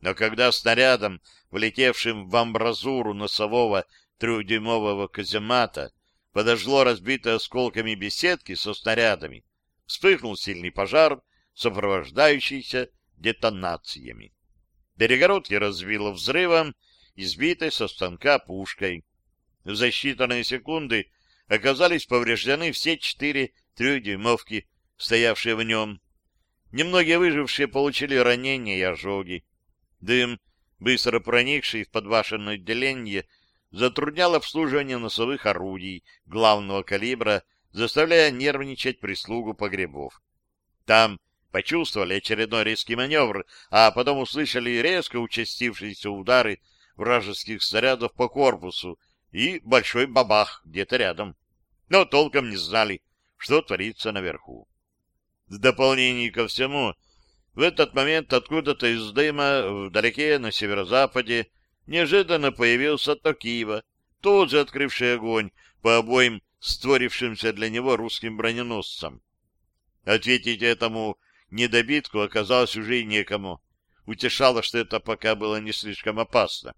Но когда снарядом, влетевшим в амбразуру носового трехдюймового каземата, подожгло разбитое осколками беседки со снарядами, вспыхнул сильный пожар, сопровождающийся детонациями. Перегородки развило взрывом, избитой со станка пушкой. За считанные секунды оказались повреждены все четыре трехдюймовки, стоявшие в нем. Немногие выжившие получили ранения и ожоги. Дым, быстро проникший в подвашенное отделение, затруднял обслуживание носовых орудий главного калибра, заставляя нервничать прислугу погребов. Там почувствовали очередной резкий маневр, а потом услышали резко участившиеся удары вражеских снарядов по корпусу и большой бабах где-то рядом. Но толком не знали, что творится наверху. В дополнение ко всему, в этот момент откуда-то из дыма вдалеке на северо-западе неожиданно появился Токиева, тот же открывший огонь по обоим створившимся для него русским броненосцам. Ответить этому недобитку оказалось уже и некому. Утешало, что это пока было не слишком опасно.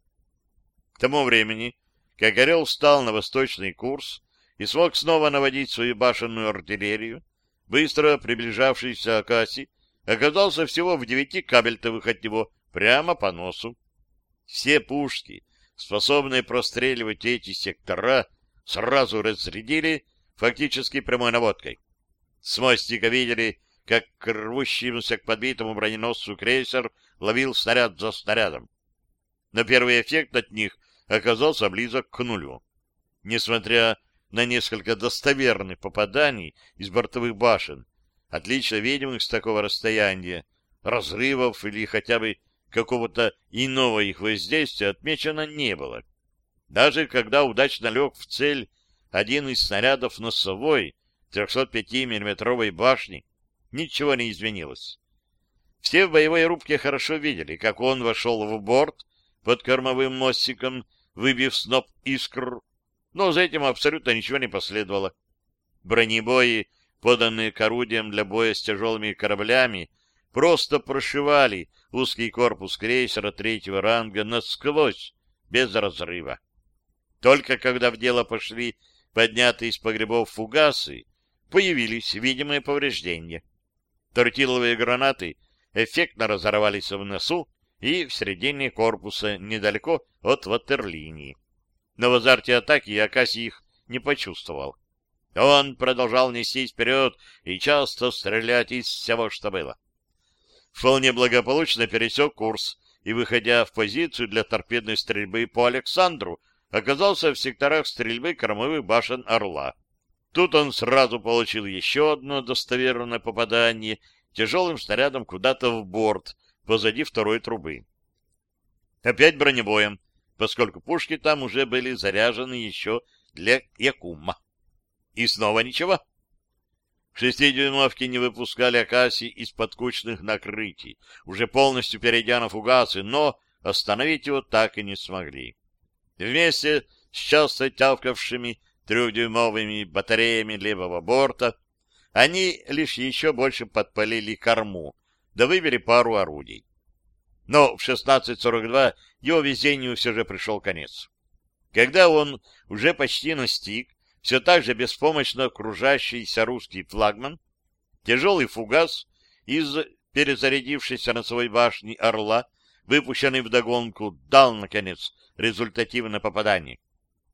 К тому времени, как Орел встал на восточный курс и смог снова наводить свою башенную артиллерию, быстро приближавшийся Акаси оказался всего в девяти кабельтовых от него прямо по носу. Все пушки, способные простреливать эти сектора, сразу разрядили фактически прямой наводкой. С мостика видели, как к к подбитому броненосцу крейсер ловил снаряд за снарядом. Но первый эффект от них оказался близок к нулю. Несмотря на несколько достоверных попаданий из бортовых башен, отлично видимых с такого расстояния, разрывов или хотя бы какого-то иного их воздействия отмечено не было. Даже когда удачно лег в цель один из снарядов носовой 305 миллиметровой башни, ничего не изменилось. Все в боевой рубке хорошо видели, как он вошел в борт под кормовым мостиком, выбив сноп искр, но за этим абсолютно ничего не последовало. Бронебои поданные к орудиям для боя с тяжелыми кораблями, просто прошивали узкий корпус крейсера третьего ранга насквозь, без разрыва. Только когда в дело пошли поднятые из погребов фугасы, появились видимые повреждения. Тортиловые гранаты эффектно разорвались в носу и в середине корпуса, недалеко от ватерлинии. Но в азарте атаки Акаси их не почувствовал. Он продолжал нестись вперед и часто стрелять из всего, что было. Вполне благополучно пересек курс и, выходя в позицию для торпедной стрельбы по Александру, оказался в секторах стрельбы кормовых башен «Орла». Тут он сразу получил еще одно достоверное попадание тяжелым снарядом куда-то в борт позади второй трубы. Опять бронебоем, поскольку пушки там уже были заряжены еще для Якума. И снова ничего. Шестидюймовки не выпускали Акаси из-под кучных накрытий, уже полностью перейдя на фугасы, но остановить его так и не смогли. Вместе с часто тявкавшими трехдюймовыми батареями левого борта они лишь еще больше подпалили корму, да выбили пару орудий. Но в 16.42 его везению все же пришел конец. Когда он уже почти настиг все так же беспомощно окружающийся русский флагман, тяжелый фугас из перезарядившейся своей башне «Орла», выпущенный вдогонку, дал, наконец, результативное попадание.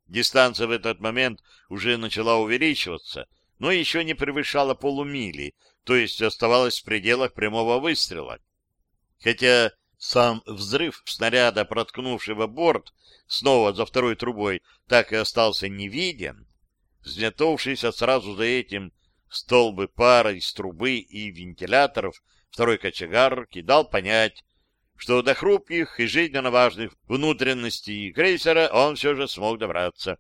Дистанция в этот момент уже начала увеличиваться, но еще не превышала полумили, то есть оставалась в пределах прямого выстрела. Хотя сам взрыв снаряда, проткнувшего борт, снова за второй трубой, так и остался невиден, взметнувшийся сразу за этим столбы пара из трубы и вентиляторов второй кочегарки дал понять, что до хрупких и жизненно важных внутренностей крейсера он все же смог добраться.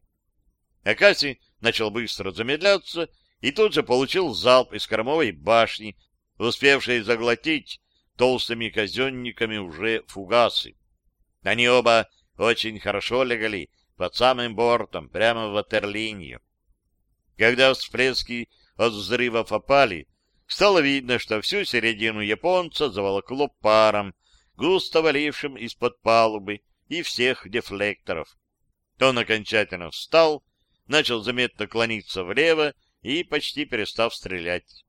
Акаси начал быстро замедляться и тут же получил залп из кормовой башни, успевшей заглотить толстыми казенниками уже фугасы. Они оба очень хорошо легали под самым бортом, прямо в ватерлинию. Когда всплески от взрывов опали, стало видно, что всю середину японца заволокло паром, густо валившим из-под палубы и всех дефлекторов. Он окончательно встал, начал заметно клониться влево и почти перестав стрелять.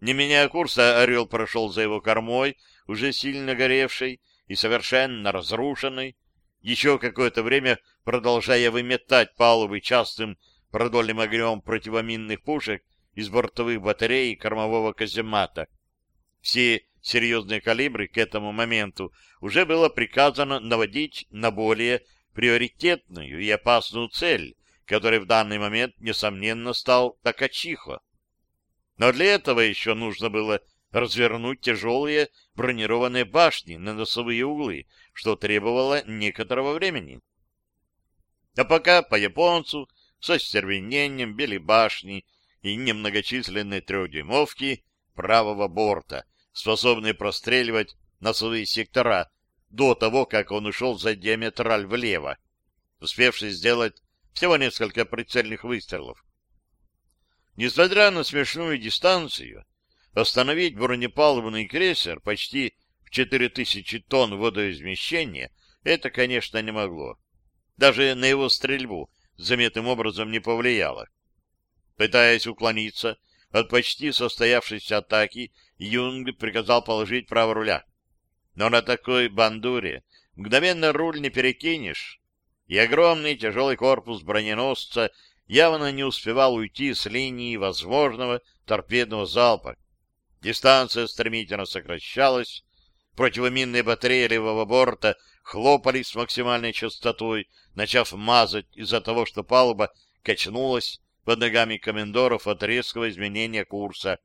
Не меняя курса, «Орел» прошел за его кормой, уже сильно горевшей и совершенно разрушенной, еще какое-то время продолжая выметать палубы частым продольным огнем противоминных пушек из бортовых батарей кормового каземата. Все серьезные калибры к этому моменту уже было приказано наводить на более приоритетную и опасную цель, которой в данный момент, несомненно, стал Такачихо. Но для этого еще нужно было развернуть тяжелые бронированные башни на носовые углы, что требовало некоторого времени. А пока по японцу со стервенением били башни и немногочисленные трехдюймовки правого борта — способный простреливать носовые сектора до того, как он ушел за диаметраль влево, успевший сделать всего несколько прицельных выстрелов. Несмотря на смешную дистанцию, остановить бронепалубный крейсер почти в 4000 тонн водоизмещения это, конечно, не могло. Даже на его стрельбу заметным образом не повлияло. Пытаясь уклониться от почти состоявшейся атаки Юнг приказал положить право руля. Но на такой бандуре мгновенно руль не перекинешь, и огромный тяжелый корпус броненосца явно не успевал уйти с линии возможного торпедного залпа. Дистанция стремительно сокращалась, противоминные батареи левого борта хлопали с максимальной частотой, начав мазать из-за того, что палуба качнулась под ногами комендоров от резкого изменения курса.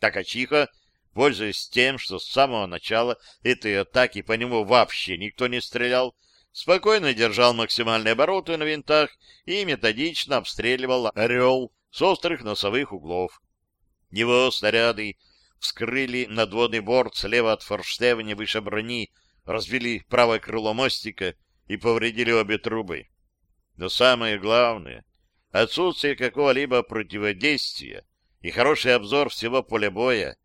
Такачиха, пользуясь тем, что с самого начала этой атаки по нему вообще никто не стрелял, спокойно держал максимальные обороты на винтах и методично обстреливал «Орел» с острых носовых углов. Его снаряды вскрыли надводный борт слева от форштевня выше брони, разбили правое крыло мостика и повредили обе трубы. Но самое главное, отсутствие какого-либо противодействия и хороший обзор всего поля боя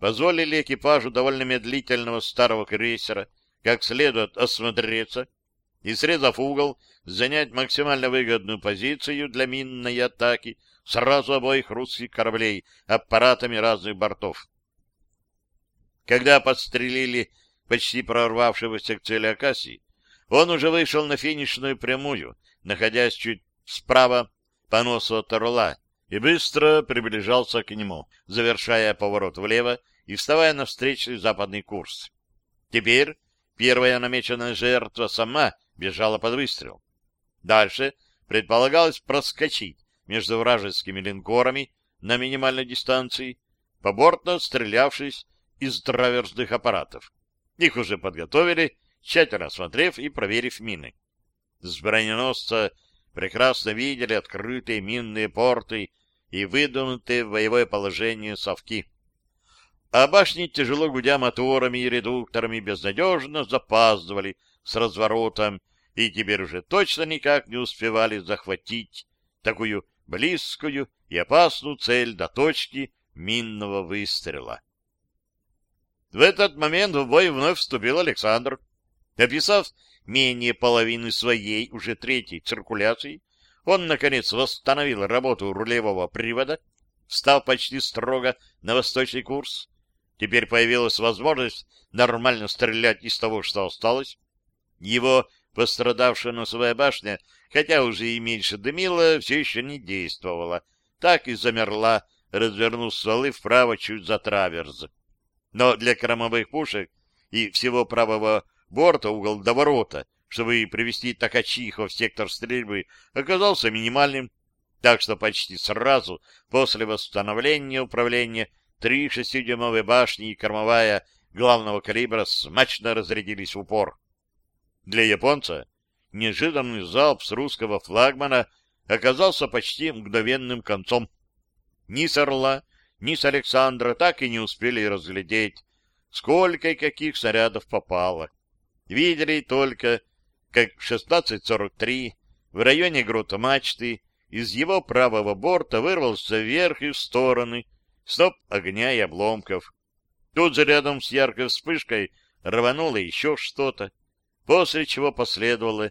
позволили экипажу довольно медлительного старого крейсера как следует осмотреться и, срезав угол, занять максимально выгодную позицию для минной атаки сразу обоих русских кораблей аппаратами разных бортов. Когда подстрелили почти прорвавшегося к цели Акасии, он уже вышел на финишную прямую, находясь чуть справа по носу от орла, и быстро приближался к нему, завершая поворот влево и вставая на встречный западный курс. Теперь первая намеченная жертва сама бежала под выстрел. Дальше предполагалось проскочить между вражескими линкорами на минимальной дистанции, побортно стрелявшись из траверсных аппаратов. Их уже подготовили, тщательно осмотрев и проверив мины. С броненосца прекрасно видели открытые минные порты и выдвинутые в боевое положение совки. А башни, тяжело гудя моторами и редукторами, безнадежно запаздывали с разворотом и теперь уже точно никак не успевали захватить такую близкую и опасную цель до точки минного выстрела. В этот момент в бой вновь вступил Александр. Описав менее половины своей уже третьей циркуляции, он, наконец, восстановил работу рулевого привода, встав почти строго на восточный курс. Теперь появилась возможность нормально стрелять из того, что осталось. Его пострадавшая носовая башня, хотя уже и меньше дымила, все еще не действовала. Так и замерла, развернув стволы вправо чуть за траверз. Но для кромовых пушек и всего правого борта угол до ворота, чтобы привести Токачиха в сектор стрельбы, оказался минимальным, так что почти сразу после восстановления управления три шестидюймовые башни и кормовая главного калибра смачно разрядились в упор. Для японца неожиданный залп с русского флагмана оказался почти мгновенным концом. Ни с «Орла», ни с Александра так и не успели разглядеть, сколько и каких снарядов попало. Видели только, как в 16.43 в районе грота мачты из его правого борта вырвался вверх и в стороны сноп огня и обломков. Тут же рядом с яркой вспышкой рвануло еще что-то, после чего последовало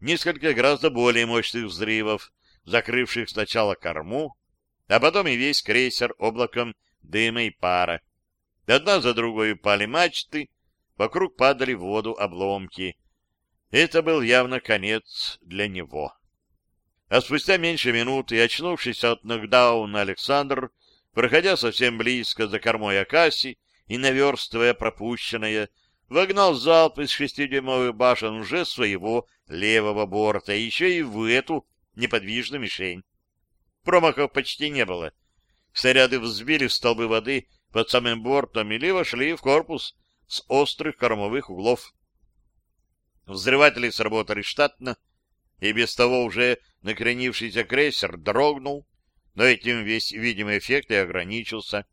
несколько гораздо более мощных взрывов, закрывших сначала корму, а потом и весь крейсер облаком дыма и пара. Одна за другой упали мачты, вокруг падали в воду обломки. Это был явно конец для него. А спустя меньше минуты, очнувшись от нокдауна, Александр, проходя совсем близко за кормой Акаси и наверстывая пропущенное, вогнал залп из шестидюймовых башен уже своего левого борта, еще и в эту неподвижную мишень. Промахов почти не было. Снаряды взбили в столбы воды под самым бортом или вошли в корпус с острых кормовых углов. Взрыватели сработали штатно, и без того уже накренившийся крейсер дрогнул, но этим весь видимый эффект и ограничился.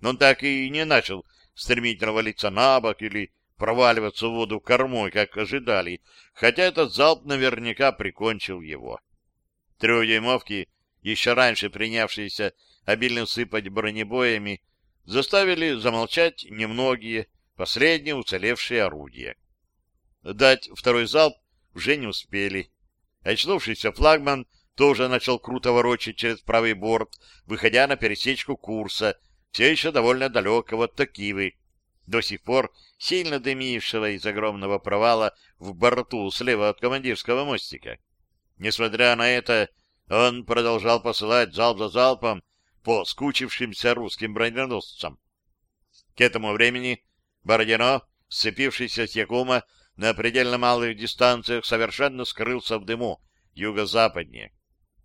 Он так и не начал стремительно валиться на бок или проваливаться в воду кормой, как ожидали, хотя этот залп наверняка прикончил его. Трехдюймовки, еще раньше принявшиеся обильно сыпать бронебоями, заставили замолчать немногие последние уцелевшие орудия. Дать второй залп уже не успели. Очнувшийся флагман тоже начал круто ворочать через правый борт, выходя на пересечку курса, все еще довольно далекого от Токивы, до сих пор сильно дымившего из огромного провала в борту слева от командирского мостика. Несмотря на это, он продолжал посылать залп за залпом по скучившимся русским броненосцам. К этому времени Бородино, сцепившийся с Якума на предельно малых дистанциях, совершенно скрылся в дыму юго-западнее.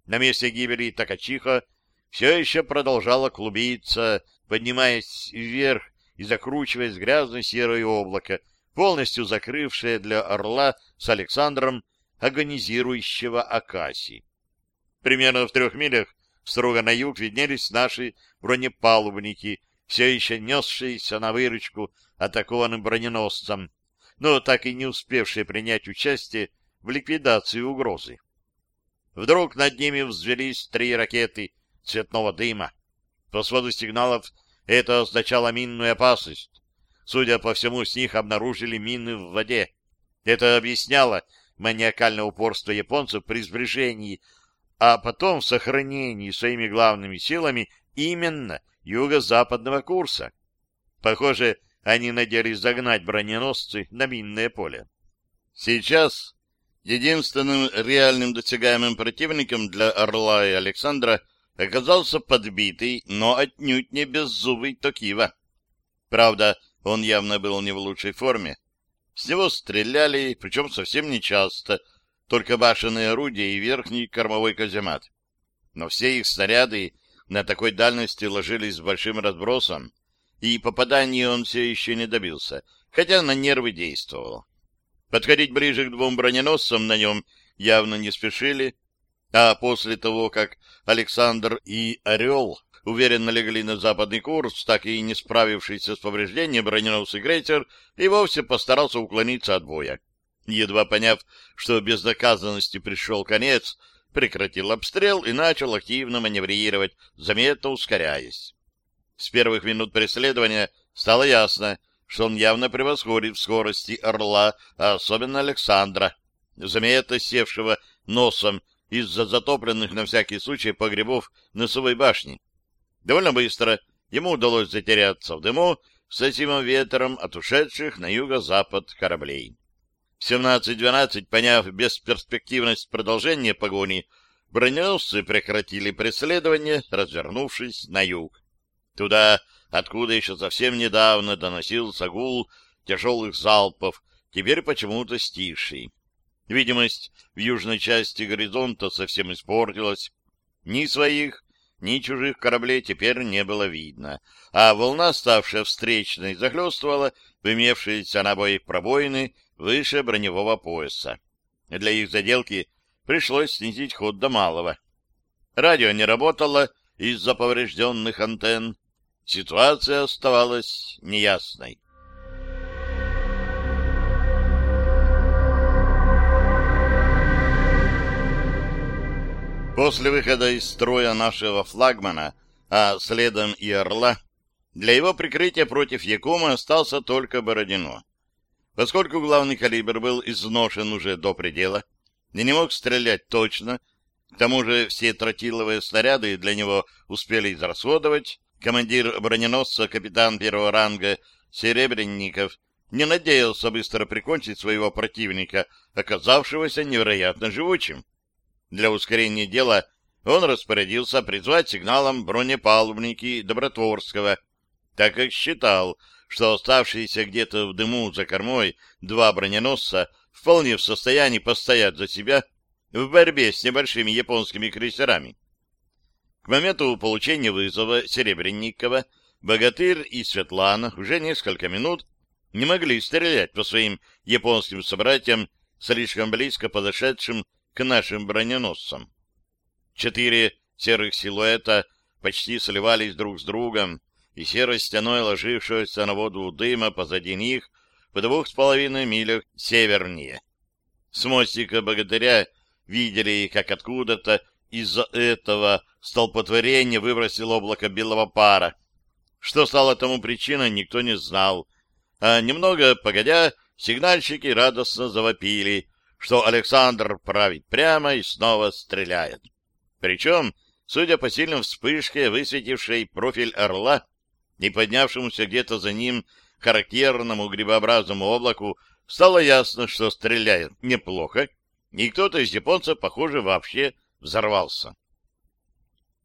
На месте гибели Такачиха все еще продолжало клубиться, поднимаясь вверх и закручиваясь грязное серое облако, полностью закрывшее для «Орла» с Александром агонизирующего Акаси. Примерно в трех милях строго на юг виднелись наши бронепалубники, все еще несшиеся на выручку атакованным броненосцам, но так и не успевшие принять участие в ликвидации угрозы. Вдруг над ними взвелись три ракеты цветного дыма. По своду сигналов это означало минную опасность. Судя по всему, с них обнаружили мины в воде. Это объясняло маниакальное упорство японцев при сближении, а потом в сохранении своими главными силами именно юго-западного курса. Похоже, они надеялись загнать броненосцы на минное поле. Сейчас единственным реальным досягаемым противником для Орла и Александра — оказался подбитый, но отнюдь не беззубый Токива. Правда, он явно был не в лучшей форме. С него стреляли, причем совсем нечасто, только башенные орудия и верхний кормовой каземат. Но все их снаряды на такой дальности ложились с большим разбросом, и попадания он все еще не добился, хотя на нервы действовал. Подходить ближе к двум броненосцам на нем явно не спешили, а после того, как Александр и Орел уверенно легли на западный курс, так и не справившийся с повреждением броненосный крейсер и вовсе постарался уклониться от боя. Едва поняв, что безнаказанности пришел конец, прекратил обстрел и начал активно маневрировать, заметно ускоряясь. С первых минут преследования стало ясно, что он явно превосходит в скорости «Орла», а особенно Александра, заметно севшего носом из-за затопленных на всякий случай погребов носовой башни. Довольно быстро ему удалось затеряться в дыму с этим ветром от ушедших на юго-запад кораблей. В 17.12, поняв бесперспективность продолжения погони, броненосцы прекратили преследование, развернувшись на юг. Туда, откуда еще совсем недавно доносился гул тяжелых залпов, теперь почему-то стиший. Видимость в южной части горизонта совсем испортилась. Ни своих, ни чужих кораблей теперь не было видно, а волна, ставшая встречной, захлестывала в имевшиеся на обоих пробоины выше броневого пояса. Для их заделки пришлось снизить ход до малого. Радио не работало из-за поврежденных антенн. Ситуация оставалась неясной. После выхода из строя нашего флагмана, а следом и «Орла», для его прикрытия против Якума остался только Бородино. Поскольку главный калибр был изношен уже до предела и не мог стрелять точно, к тому же все тротиловые снаряды для него успели израсходовать, командир броненосца, капитан первого ранга Серебренников, не надеялся быстро прикончить своего противника, оказавшегося невероятно живучим. Для ускорения дела он распорядился призвать сигналом бронепалубники Добротворского, так как считал, что оставшиеся где-то в дыму за кормой два броненосца вполне в состоянии постоять за себя в борьбе с небольшими японскими крейсерами. К моменту получения вызова Серебренникова Богатырь и Светлана уже несколько минут не могли стрелять по своим японским собратьям, слишком близко подошедшим к нашим броненосцам. Четыре серых силуэта почти сливались друг с другом, и серой стеной ложившегося на воду дыма позади них в двух с половиной милях севернее. С мостика богатыря видели, как откуда-то из-за этого столпотворения выбросил облако белого пара. Что стало тому причиной, никто не знал. А немного погодя, сигнальщики радостно завопили, что Александр правит прямо и снова стреляет. Причем, судя по сильной вспышке, высветившей профиль орла и поднявшемуся где-то за ним характерному грибообразному облаку, стало ясно, что стреляет неплохо, и кто-то из японцев, похоже, вообще взорвался.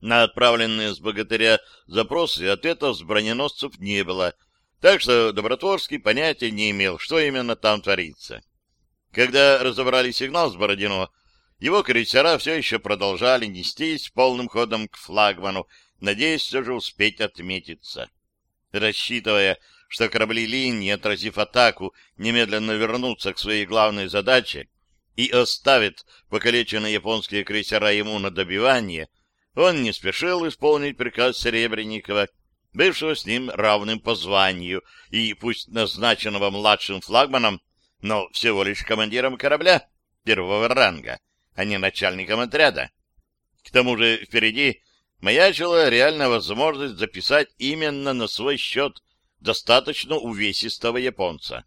На отправленные с богатыря запросы ответов с броненосцев не было, так что Добротворский понятия не имел, что именно там творится. Когда разобрали сигнал с Бородино, его крейсера все еще продолжали нестись полным ходом к флагману, надеясь все же успеть отметиться. Рассчитывая, что корабли линии, отразив атаку, немедленно вернутся к своей главной задаче и оставят покалеченные японские крейсера ему на добивание, он не спешил исполнить приказ Серебренникова, бывшего с ним равным по званию и пусть назначенного младшим флагманом, но всего лишь командиром корабля первого ранга, а не начальником отряда. К тому же впереди маячила реальная возможность записать именно на свой счет достаточно увесистого японца.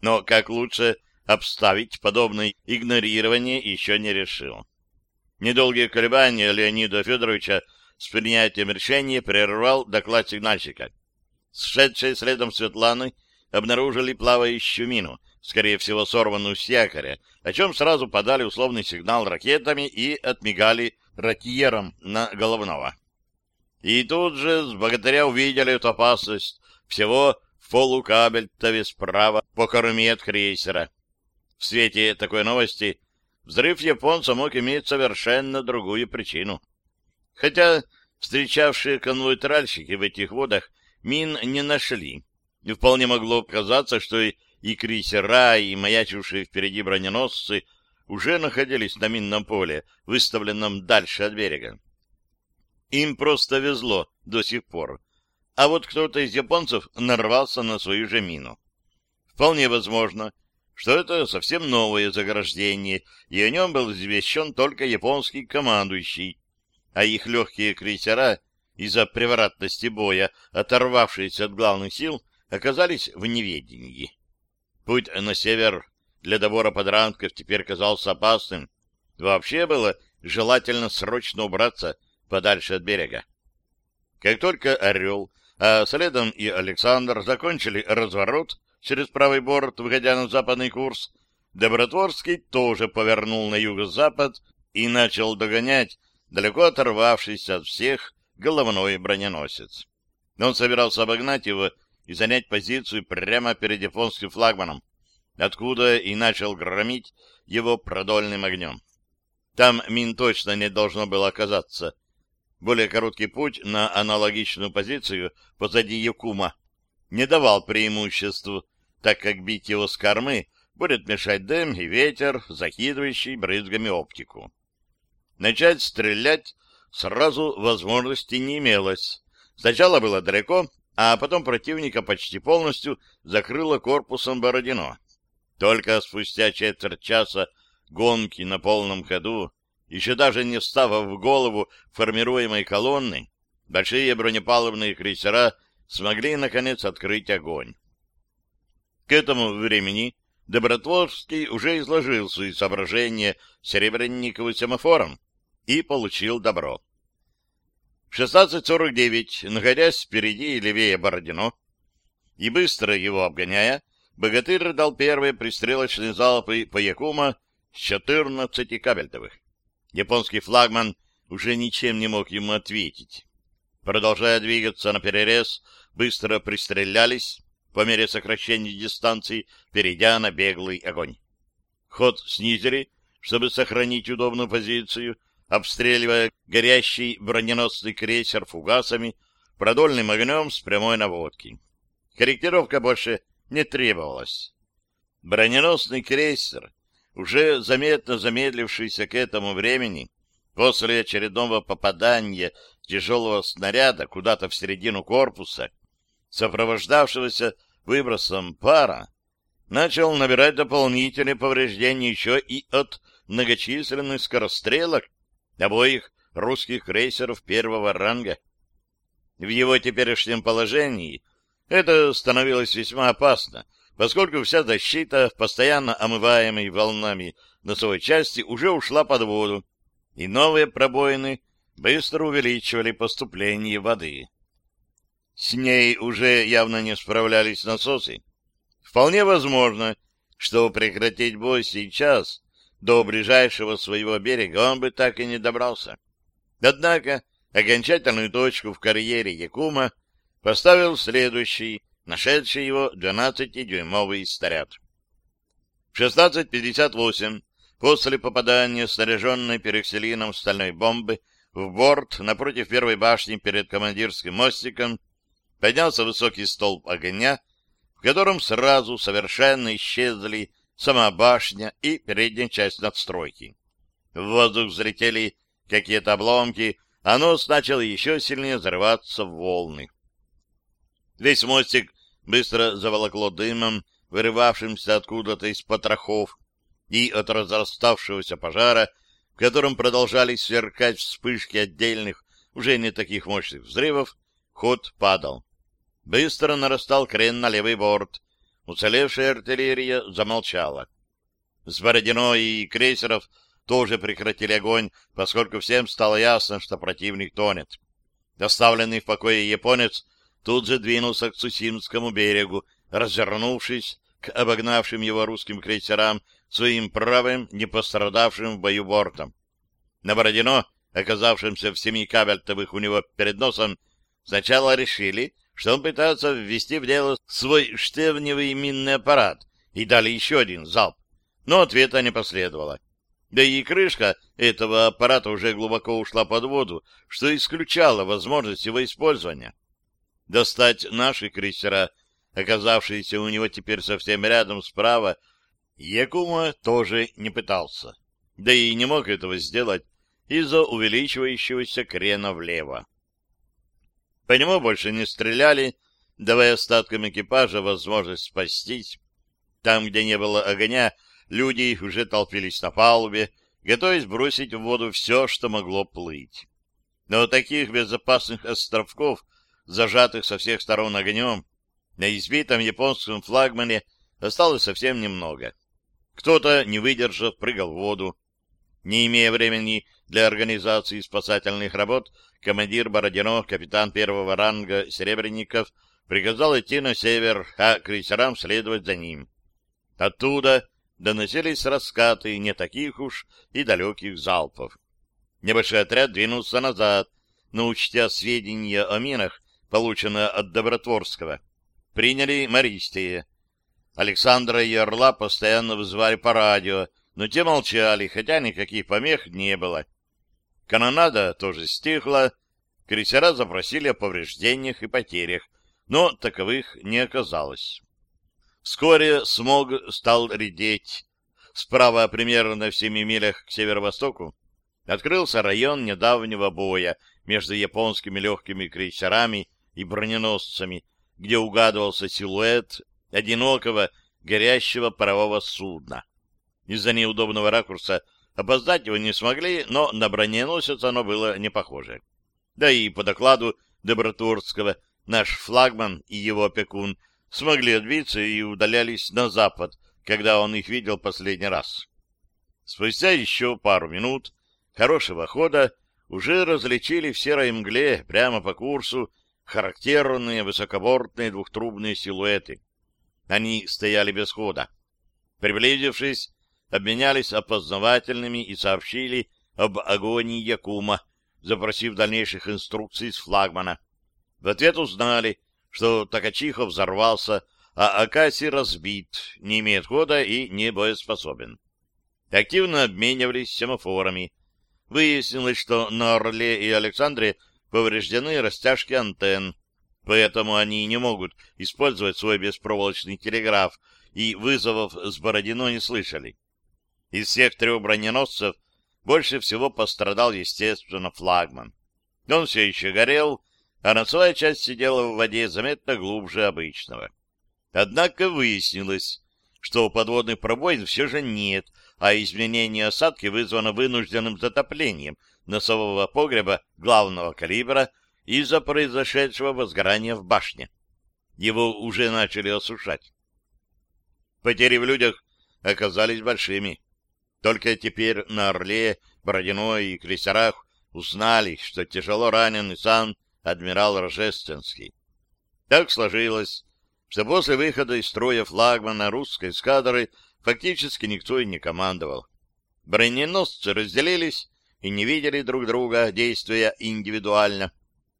Но как лучше обставить подобное игнорирование еще не решил. Недолгие колебания Леонида Федоровича с принятием решения прервал доклад сигнальщика. Сшедшие следом Светланы обнаружили плавающую мину, скорее всего, сорванную с якоря, о чем сразу подали условный сигнал ракетами и отмигали ротьером на головного. И тут же с богатыря увидели эту опасность всего в полукабельтове справа по корме от крейсера. В свете такой новости взрыв японца мог иметь совершенно другую причину. Хотя встречавшие конвой тральщики в этих водах мин не нашли. И вполне могло казаться, что и, и крейсера, и маячившие впереди броненосцы уже находились на минном поле, выставленном дальше от берега. Им просто везло до сих пор. А вот кто-то из японцев нарвался на свою же мину. Вполне возможно, что это совсем новое заграждение, и о нем был извещен только японский командующий, а их легкие крейсера, из-за превратности боя, оторвавшиеся от главных сил, оказались в неведении. Путь на север для добора подранков теперь казался опасным. Вообще было желательно срочно убраться подальше от берега. Как только «Орел», а следом и Александр закончили разворот через правый борт, выходя на западный курс, Добротворский тоже повернул на юго-запад и начал догонять далеко оторвавшийся от всех головной броненосец. Он собирался обогнать его и занять позицию прямо перед японским флагманом, откуда и начал громить его продольным огнем. Там мин точно не должно было оказаться. Более короткий путь на аналогичную позицию позади Якума не давал преимуществу, так как бить его с кормы будет мешать дым и ветер, закидывающий брызгами оптику. Начать стрелять сразу возможности не имелось. Сначала было далеко, а потом противника почти полностью закрыло корпусом Бородино. Только спустя четверть часа гонки на полном ходу, еще даже не встав в голову формируемой колонны, большие бронепалубные крейсера смогли, наконец, открыть огонь. К этому времени Добротворский уже изложил свои соображения Серебренникову семафором и получил добро. В 16.49, находясь впереди и левее Бородино, и быстро его обгоняя, Богатырь дал первые пристрелочные залпы по Якума с 14 кабельтовых. Японский флагман уже ничем не мог ему ответить. Продолжая двигаться на перерез, быстро пристрелялись по мере сокращения дистанции, перейдя на беглый огонь. Ход снизили, чтобы сохранить удобную позицию, обстреливая горящий броненосный крейсер фугасами, продольным огнем с прямой наводки. Корректировка больше не требовалось. Броненосный крейсер, уже заметно замедлившийся к этому времени, после очередного попадания тяжелого снаряда куда-то в середину корпуса, сопровождавшегося выбросом пара, начал набирать дополнительные повреждения еще и от многочисленных скорострелок обоих русских крейсеров первого ранга. В его теперешнем положении это становилось весьма опасно, поскольку вся защита, постоянно омываемой волнами носовой части, уже ушла под воду, и новые пробоины быстро увеличивали поступление воды. С ней уже явно не справлялись насосы. Вполне возможно, что прекратить бой сейчас, до ближайшего своего берега, он бы так и не добрался. Однако окончательную точку в карьере Якума поставил следующий, нашедший его 12-дюймовый снаряд. В 16.58 после попадания снаряженной перекселином стальной бомбы в борт напротив первой башни перед командирским мостиком поднялся высокий столб огня, в котором сразу совершенно исчезли сама башня и передняя часть надстройки. В воздух взлетели какие-то обломки, а нос начал еще сильнее взрываться в волны. Весь мостик быстро заволокло дымом, вырывавшимся откуда-то из потрохов, и от разраставшегося пожара, в котором продолжались сверкать вспышки отдельных, уже не таких мощных взрывов, ход падал. Быстро нарастал крен на левый борт. Уцелевшая артиллерия замолчала. С Бородино и крейсеров тоже прекратили огонь, поскольку всем стало ясно, что противник тонет. Доставленный в покое японец тут же двинулся к Цусимскому берегу, развернувшись к обогнавшим его русским крейсерам своим правым, не пострадавшим в бою бортом. На Бородино, оказавшимся в семи кабельтовых у него перед носом, сначала решили, что он пытается ввести в дело свой штевневый минный аппарат, и дали еще один залп, но ответа не последовало. Да и крышка этого аппарата уже глубоко ушла под воду, что исключало возможность его использования. Достать наши крейсера, оказавшиеся у него теперь совсем рядом справа, Якума тоже не пытался. Да и не мог этого сделать из-за увеличивающегося крена влево. По нему больше не стреляли, давая остаткам экипажа возможность спастись. Там, где не было огня, люди уже толпились на палубе, готовясь бросить в воду все, что могло плыть. Но таких безопасных островков, зажатых со всех сторон огнем, на избитом японском флагмане осталось совсем немного. Кто-то, не выдержав, прыгал в воду. Не имея времени для организации спасательных работ, командир Бородино, капитан первого ранга Серебренников, приказал идти на север, а крейсерам следовать за ним. Оттуда доносились раскаты не таких уж и далеких залпов. Небольшой отряд двинулся назад, но, учтя сведения о минах, полученные от Добротворского, приняли Мористие. Александра и Орла постоянно вызывали по радио, но те молчали, хотя никаких помех не было. Канонада тоже стихла, крейсера запросили о повреждениях и потерях, но таковых не оказалось. Вскоре смог стал редеть. Справа, примерно в семи милях к северо-востоку, открылся район недавнего боя между японскими легкими крейсерами и броненосцами, где угадывался силуэт одинокого горящего парового судна. Из-за неудобного ракурса опоздать его не смогли, но на броненосец оно было не похоже. Да и по докладу Добротворского наш флагман и его опекун смогли отбиться и удалялись на запад, когда он их видел последний раз. Спустя еще пару минут хорошего хода уже различили в серой мгле прямо по курсу характерные высокобортные двухтрубные силуэты. Они стояли без хода. Приблизившись, обменялись опознавательными и сообщили об агонии Якума, запросив дальнейших инструкций с флагмана. В ответ узнали, что Токачиха взорвался, а Акаси разбит, не имеет хода и не боеспособен. Активно обменивались семафорами. Выяснилось, что на Орле и Александре повреждены растяжки антенн, поэтому они не могут использовать свой беспроволочный телеграф, и вызовов с Бородино не слышали. Из всех трех броненосцев больше всего пострадал, естественно, флагман. Он все еще горел, а носовая часть сидела в воде заметно глубже обычного. Однако выяснилось, что подводных пробоин все же нет, а изменение осадки вызвано вынужденным затоплением носового погреба главного калибра из-за произошедшего возгорания в башне. Его уже начали осушать. Потери в людях оказались большими. Только теперь на Орле, Бородино и крейсерах узнали, что тяжело раненый сам адмирал Рожественский. Так сложилось, что после выхода из строя флагмана русской эскадры фактически никто и не командовал. Броненосцы разделились и не видели друг друга, действуя индивидуально.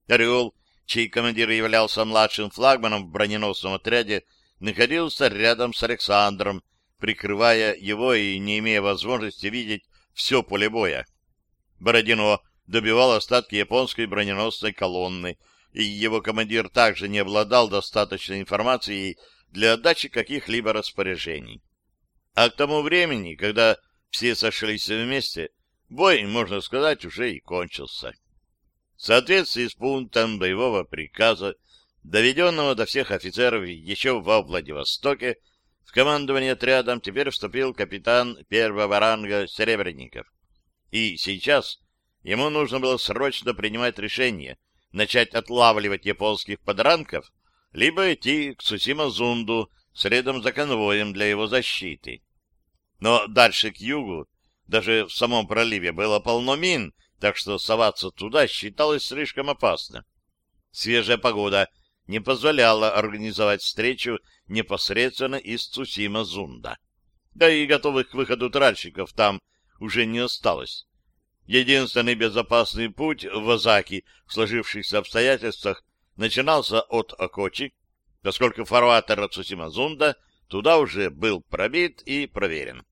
Орел, чей командир являлся младшим флагманом в броненосном отряде, находился рядом с Александром, прикрывая его и не имея возможности видеть все поле боя. Бородино добивал остатки японской броненосной колонны, и его командир также не обладал достаточной информацией для отдачи каких-либо распоряжений. А к тому времени, когда все сошлись вместе, бой, можно сказать, уже и кончился. В соответствии с пунктом боевого приказа, доведенного до всех офицеров еще во Владивостоке, в командование отрядом теперь вступил капитан первого ранга Серебренников. И сейчас ему нужно было срочно принимать решение начать отлавливать японских подранков, либо идти к Цусима-Зунду следом за конвоем для его защиты. Но дальше к югу, даже в самом проливе, было полно мин, так что соваться туда считалось слишком опасно. Свежая погода не позволяла организовать встречу непосредственно из Цусима-Зунда. Да и готовых к выходу тральщиков там уже не осталось. Единственный безопасный путь в Азаки в сложившихся обстоятельствах начинался от Окочи, поскольку фарватер Цусима-Зунда туда уже был пробит и проверен.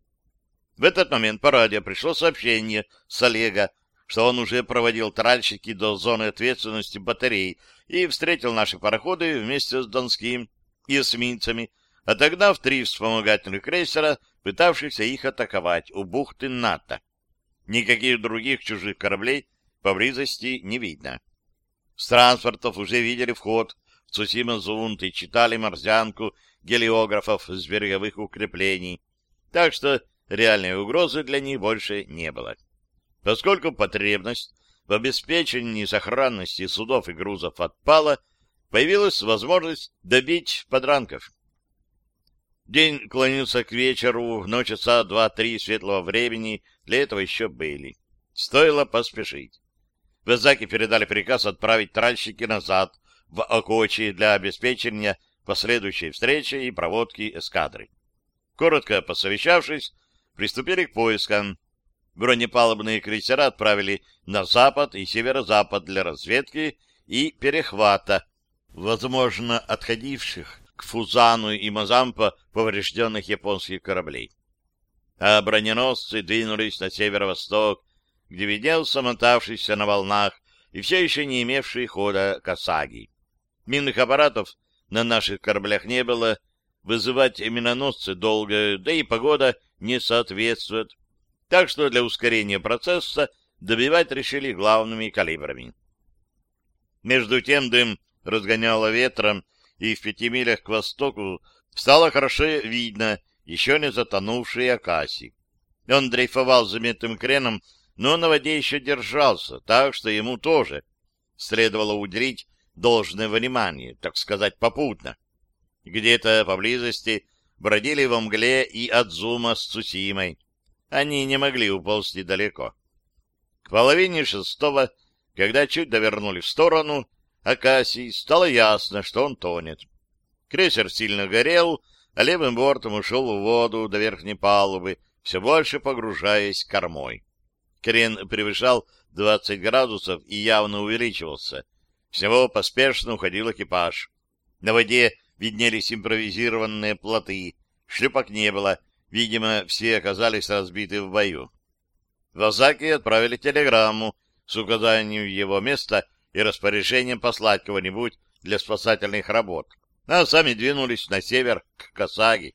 В этот момент по радио пришло сообщение с Олега, что он уже проводил тральщики до зоны ответственности батарей и встретил наши пароходы вместе с Донским и эсминцами, отогнав три вспомогательных крейсера, пытавшихся их атаковать у бухты НАТО. Никаких других чужих кораблей поблизости не видно. С транспортов уже видели вход в Цусима-Зунт и читали морзянку гелиографов с береговых укреплений, так что реальной угрозы для них больше не было. Поскольку потребность в обеспечении сохранности судов и грузов отпала, появилась возможность добить подранков. День клонился к вечеру, но часа два-три светлого времени для этого еще были. Стоило поспешить. Казаки передали приказ отправить тральщики назад в Окочи для обеспечения последующей встречи и проводки эскадры. Коротко посовещавшись, приступили к поискам. Бронепалубные крейсера отправили на запад и северо-запад для разведки и перехвата, возможно, отходивших к Фузану и Мазампа поврежденных японских кораблей. А броненосцы двинулись на северо-восток, где виделся мотавшийся на волнах и все еще не имевший хода Касаги. Минных аппаратов на наших кораблях не было, вызывать миноносцы долго, да и погода не соответствует, так что для ускорения процесса добивать решили главными калибрами. Между тем дым разгоняло ветром, и в пяти милях к востоку стало хорошо видно еще не затонувший Акаси. Он дрейфовал заметным креном, но на воде еще держался, так что ему тоже следовало уделить должное внимание, так сказать, попутно. Где-то поблизости бродили во мгле и Адзума с Цусимой. Они не могли уползти далеко. К половине шестого, когда чуть довернули в сторону, Акасий, стало ясно, что он тонет. Крейсер сильно горел, а левым бортом ушел в воду до верхней палубы, все больше погружаясь кормой. Крен превышал 20 градусов и явно увеличивался. Всего поспешно уходил экипаж. На воде виднелись импровизированные плоты. Шлюпок не было. Видимо, все оказались разбиты в бою. В Азаки отправили телеграмму с указанием его места и распоряжением послать кого-нибудь для спасательных работ, а сами двинулись на север к Касаги.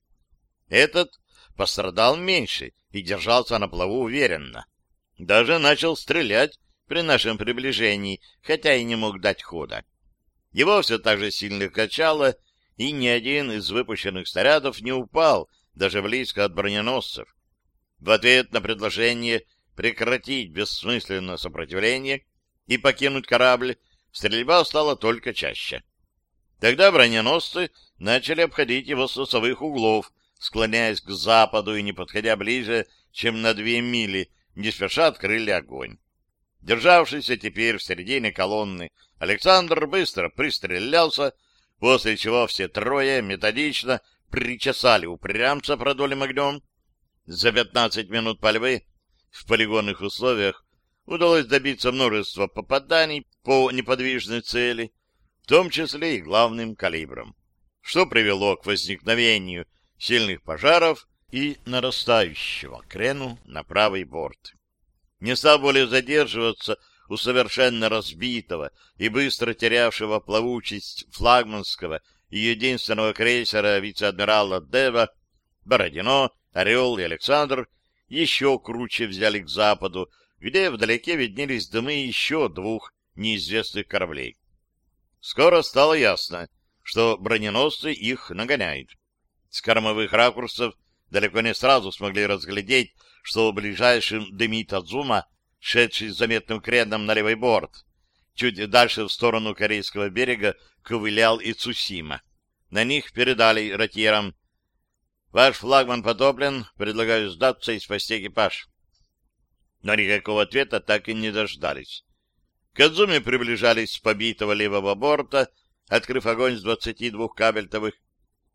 Этот пострадал меньше и держался на плаву уверенно. Даже начал стрелять при нашем приближении, хотя и не мог дать хода. Его все так же сильно качало, и ни один из выпущенных снарядов не упал даже близко от броненосцев. В ответ на предложение прекратить бессмысленное сопротивление и покинуть корабль, стрельба стала только чаще. Тогда броненосцы начали обходить его с носовых углов, склоняясь к западу и не подходя ближе, чем на две мили, не спеша открыли огонь. Державшийся теперь в середине колонны, Александр быстро пристрелялся, после чего все трое методично причесали упрямца продолем огнем. За пятнадцать минут пальбы в полигонных условиях удалось добиться множества попаданий по неподвижной цели, в том числе и главным калибром, что привело к возникновению сильных пожаров и нарастающего крену на правый борт. Не стал более задерживаться у совершенно разбитого и быстро терявшего плавучесть флагманского и единственного крейсера вице-адмирала Дева, Бородино, Орел и Александр еще круче взяли к западу, где вдалеке виднелись дымы еще двух неизвестных кораблей. Скоро стало ясно, что броненосцы их нагоняют. С кормовых ракурсов далеко не сразу смогли разглядеть, что ближайшим дымит Адзума, шедший с заметным креном на левый борт. Чуть дальше в сторону корейского берега ковылял и Цусима. На них передали ротьерам. «Ваш флагман потоплен, предлагаю сдаться и спасти экипаж» но никакого ответа так и не дождались. К Адзуме приближались с побитого левого борта, открыв огонь с двадцати двух кабельтовых.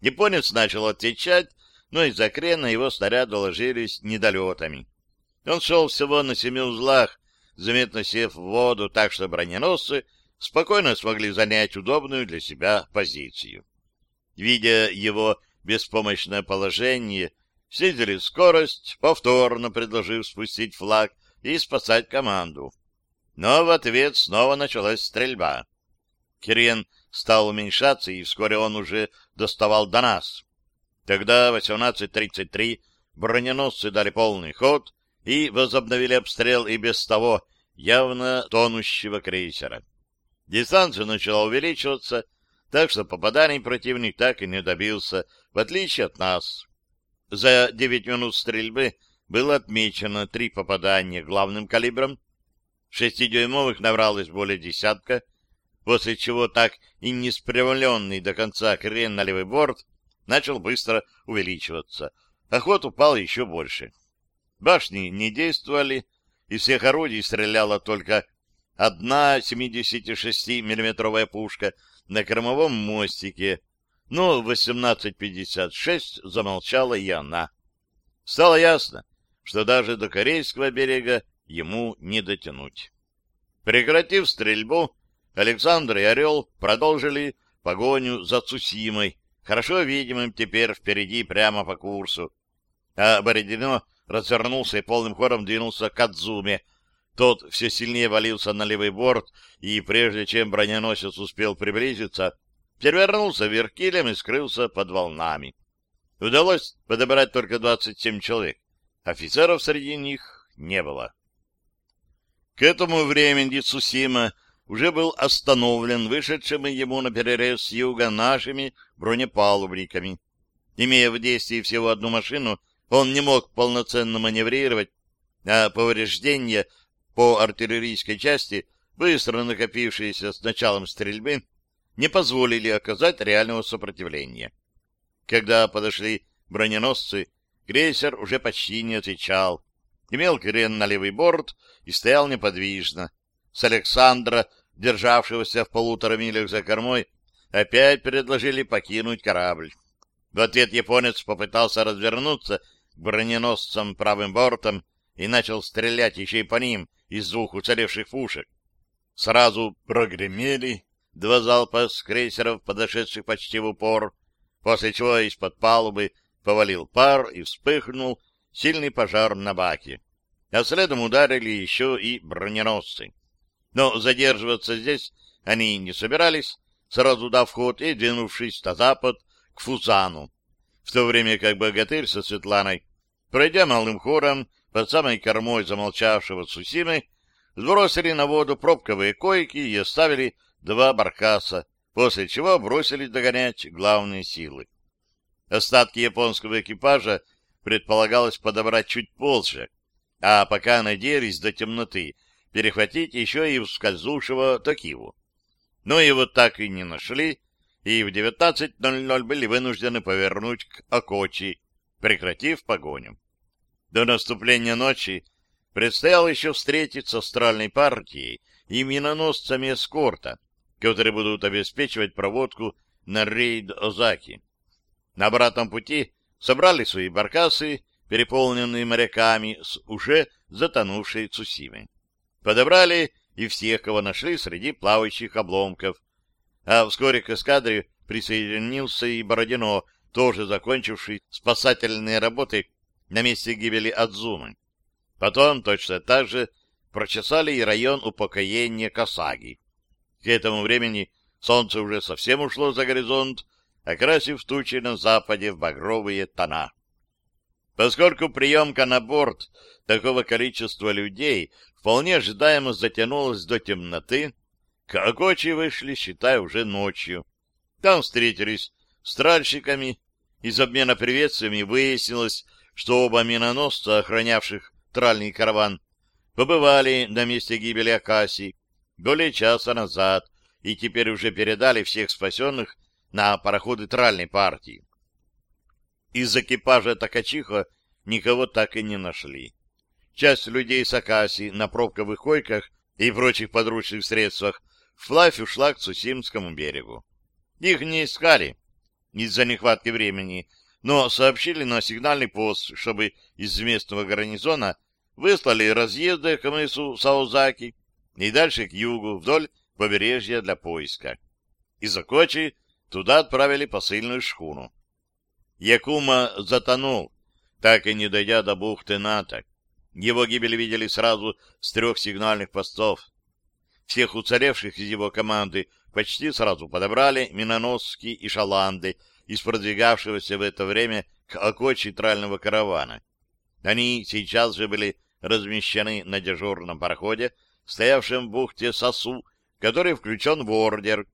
Японец начал отвечать, но из-за крена его снаряды ложились недолетами. Он шел всего на семи узлах, заметно сев в воду, так что броненосцы спокойно смогли занять удобную для себя позицию. Видя его беспомощное положение, снизили скорость, повторно предложив спустить флаг и спасать команду. Но в ответ снова началась стрельба. Кирен стал уменьшаться, и вскоре он уже доставал до нас. Тогда в 18.33 броненосцы дали полный ход и возобновили обстрел и без того явно тонущего крейсера. Дистанция начала увеличиваться, так что попаданий противник так и не добился, в отличие от нас. За девять минут стрельбы было отмечено три попадания главным калибром, шестидюймовых набралось более десятка, после чего так и не спрямленный до конца крен на левый борт начал быстро увеличиваться, ход упал еще больше. Башни не действовали, из всех орудий стреляла только одна 76-миллиметровая пушка на кормовом мостике, но в 18.56 замолчала и она. Стало ясно, что даже до корейского берега ему не дотянуть. Прекратив стрельбу, Александр и Орел продолжили погоню за Цусимой, хорошо видимым теперь впереди прямо по курсу. А Бородино развернулся и полным ходом двинулся к Адзуме. Тот все сильнее валился на левый борт, и прежде чем броненосец успел приблизиться, перевернулся вверх килем и скрылся под волнами. Удалось подобрать только 27 человек. Офицеров среди них не было. К этому времени Цусима уже был остановлен вышедшими ему на перерез с юга нашими бронепалубниками. Имея в действии всего одну машину, он не мог полноценно маневрировать, а повреждения по артиллерийской части, быстро накопившиеся с началом стрельбы, не позволили оказать реального сопротивления. Когда подошли броненосцы, крейсер уже почти не отвечал, имел крен на левый борт и стоял неподвижно. С Александра, державшегося в полутора милях за кормой, опять предложили покинуть корабль. В ответ японец попытался развернуться броненосцам правым бортом и начал стрелять еще и по ним из двух уцелевших пушек. Сразу прогремели два залпа с крейсеров, подошедших почти в упор, после чего из-под палубы повалил пар и вспыхнул сильный пожар на баке. А следом ударили еще и броненосцы. Но задерживаться здесь они не собирались, сразу дав ход и двинувшись на запад к Фузану, в то время как богатырь со Светланой, пройдя малым хором под самой кормой замолчавшего Цусимы, сбросили на воду пробковые койки и оставили два баркаса, после чего бросились догонять главные силы. Остатки японского экипажа предполагалось подобрать чуть позже, а пока надеялись до темноты перехватить еще и ускользнувшего Токиву. Но его так и не нашли, и в 19.00 были вынуждены повернуть к Окочи, прекратив погоню. До наступления ночи предстояло еще встретиться с астральной партией и миноносцами эскорта, которые будут обеспечивать проводку на рейд Озаки. На обратном пути собрали свои баркасы, переполненные моряками с уже затонувшей Цусимы. Подобрали и всех, кого нашли среди плавающих обломков, а вскоре к эскадре присоединился и Бородино, тоже закончивший спасательные работы на месте гибели Адзумы. Потом точно так же прочесали и район упокоения Касаги. К этому времени солнце уже совсем ушло за горизонт, окрасив тучи на западе в багровые тона. Поскольку приемка на борт такого количества людей вполне ожидаемо затянулась до темноты, к Акочи вышли, считай, уже ночью. Там встретились с тральщиками. Из обмена приветствиями выяснилось, что оба миноносца, охранявших тральный караван, побывали на месте гибели Акаси более часа назад и теперь уже передали всех спасенных на пароходы тральной партии. Из экипажа Такачиха никого так и не нашли. Часть людей с Акаси на пробковых койках и прочих подручных средствах вплавь ушла к Цусимскому берегу. Их не искали из-за нехватки времени, но сообщили на сигнальный пост, чтобы из местного гарнизона выслали разъезды к мысу Саузаки и дальше к югу, вдоль побережья для поиска. Из Окочи туда отправили посыльную шхуну. Якума затонул, так и не дойдя до бухты НАТО. Его гибель видели сразу с трех сигнальных постов. Всех уцелевших из его команды почти сразу подобрали миноносцы и шаланды из продвигавшегося в это время к око читрального каравана. Они сейчас же были размещены на дежурном пароходе, стоявшем в бухте Сосу, который включен в ордер,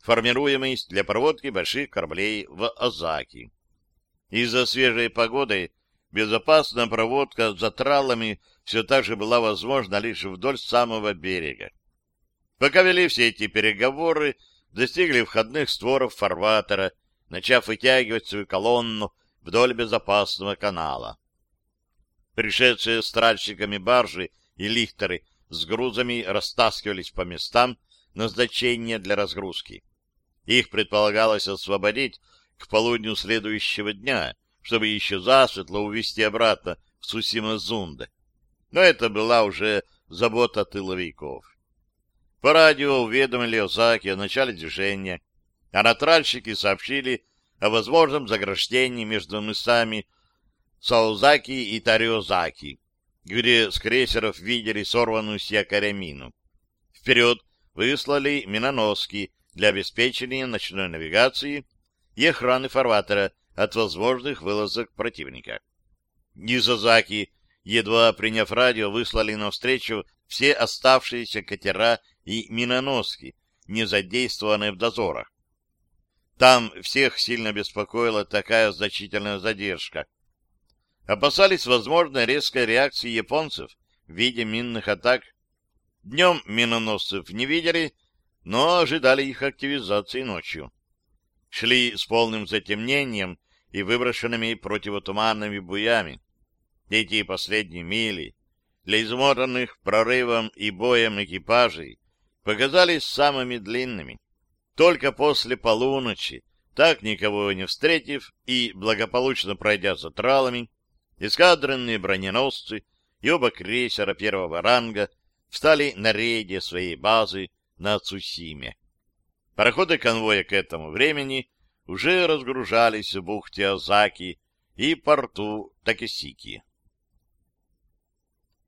формируемый для проводки больших кораблей в Азаки. Из-за свежей погоды безопасная проводка за тралами все так же была возможна лишь вдоль самого берега. Пока вели все эти переговоры, достигли входных створов фарватера, начав вытягивать свою колонну вдоль безопасного канала. Пришедшие с тральщиками баржи и лихтеры с грузами растаскивались по местам назначения для разгрузки. Их предполагалось освободить к полудню следующего дня, чтобы еще засветло увезти обратно в Сусима-Зунде. Но это была уже забота тыловиков. По радио уведомили Осаки о начале движения, а натральщики сообщили о возможном заграждении между мысами Саузаки и Тариозаки, где с крейсеров видели сорванную с якоря мину. Вперед выслали миноноски для обеспечения ночной навигации и охраны фарватера от возможных вылазок противника. Низозаки, едва приняв радио, выслали навстречу все оставшиеся катера и миноноски, не задействованные в дозорах. Там всех сильно беспокоила такая значительная задержка. Опасались возможной резкой реакции японцев в виде минных атак. Днем миноносцев не видели, но ожидали их активизации ночью. Шли с полным затемнением и выброшенными противотуманными буями. Эти последние мили для измотанных прорывом и боем экипажей показались самыми длинными. Только после полуночи, так никого не встретив и благополучно пройдя за тралами, эскадренные броненосцы и оба крейсера первого ранга встали на рейде своей базы на Цусиме. Пароходы конвоя к этому времени уже разгружались в бухте Азаки и порту Такесики.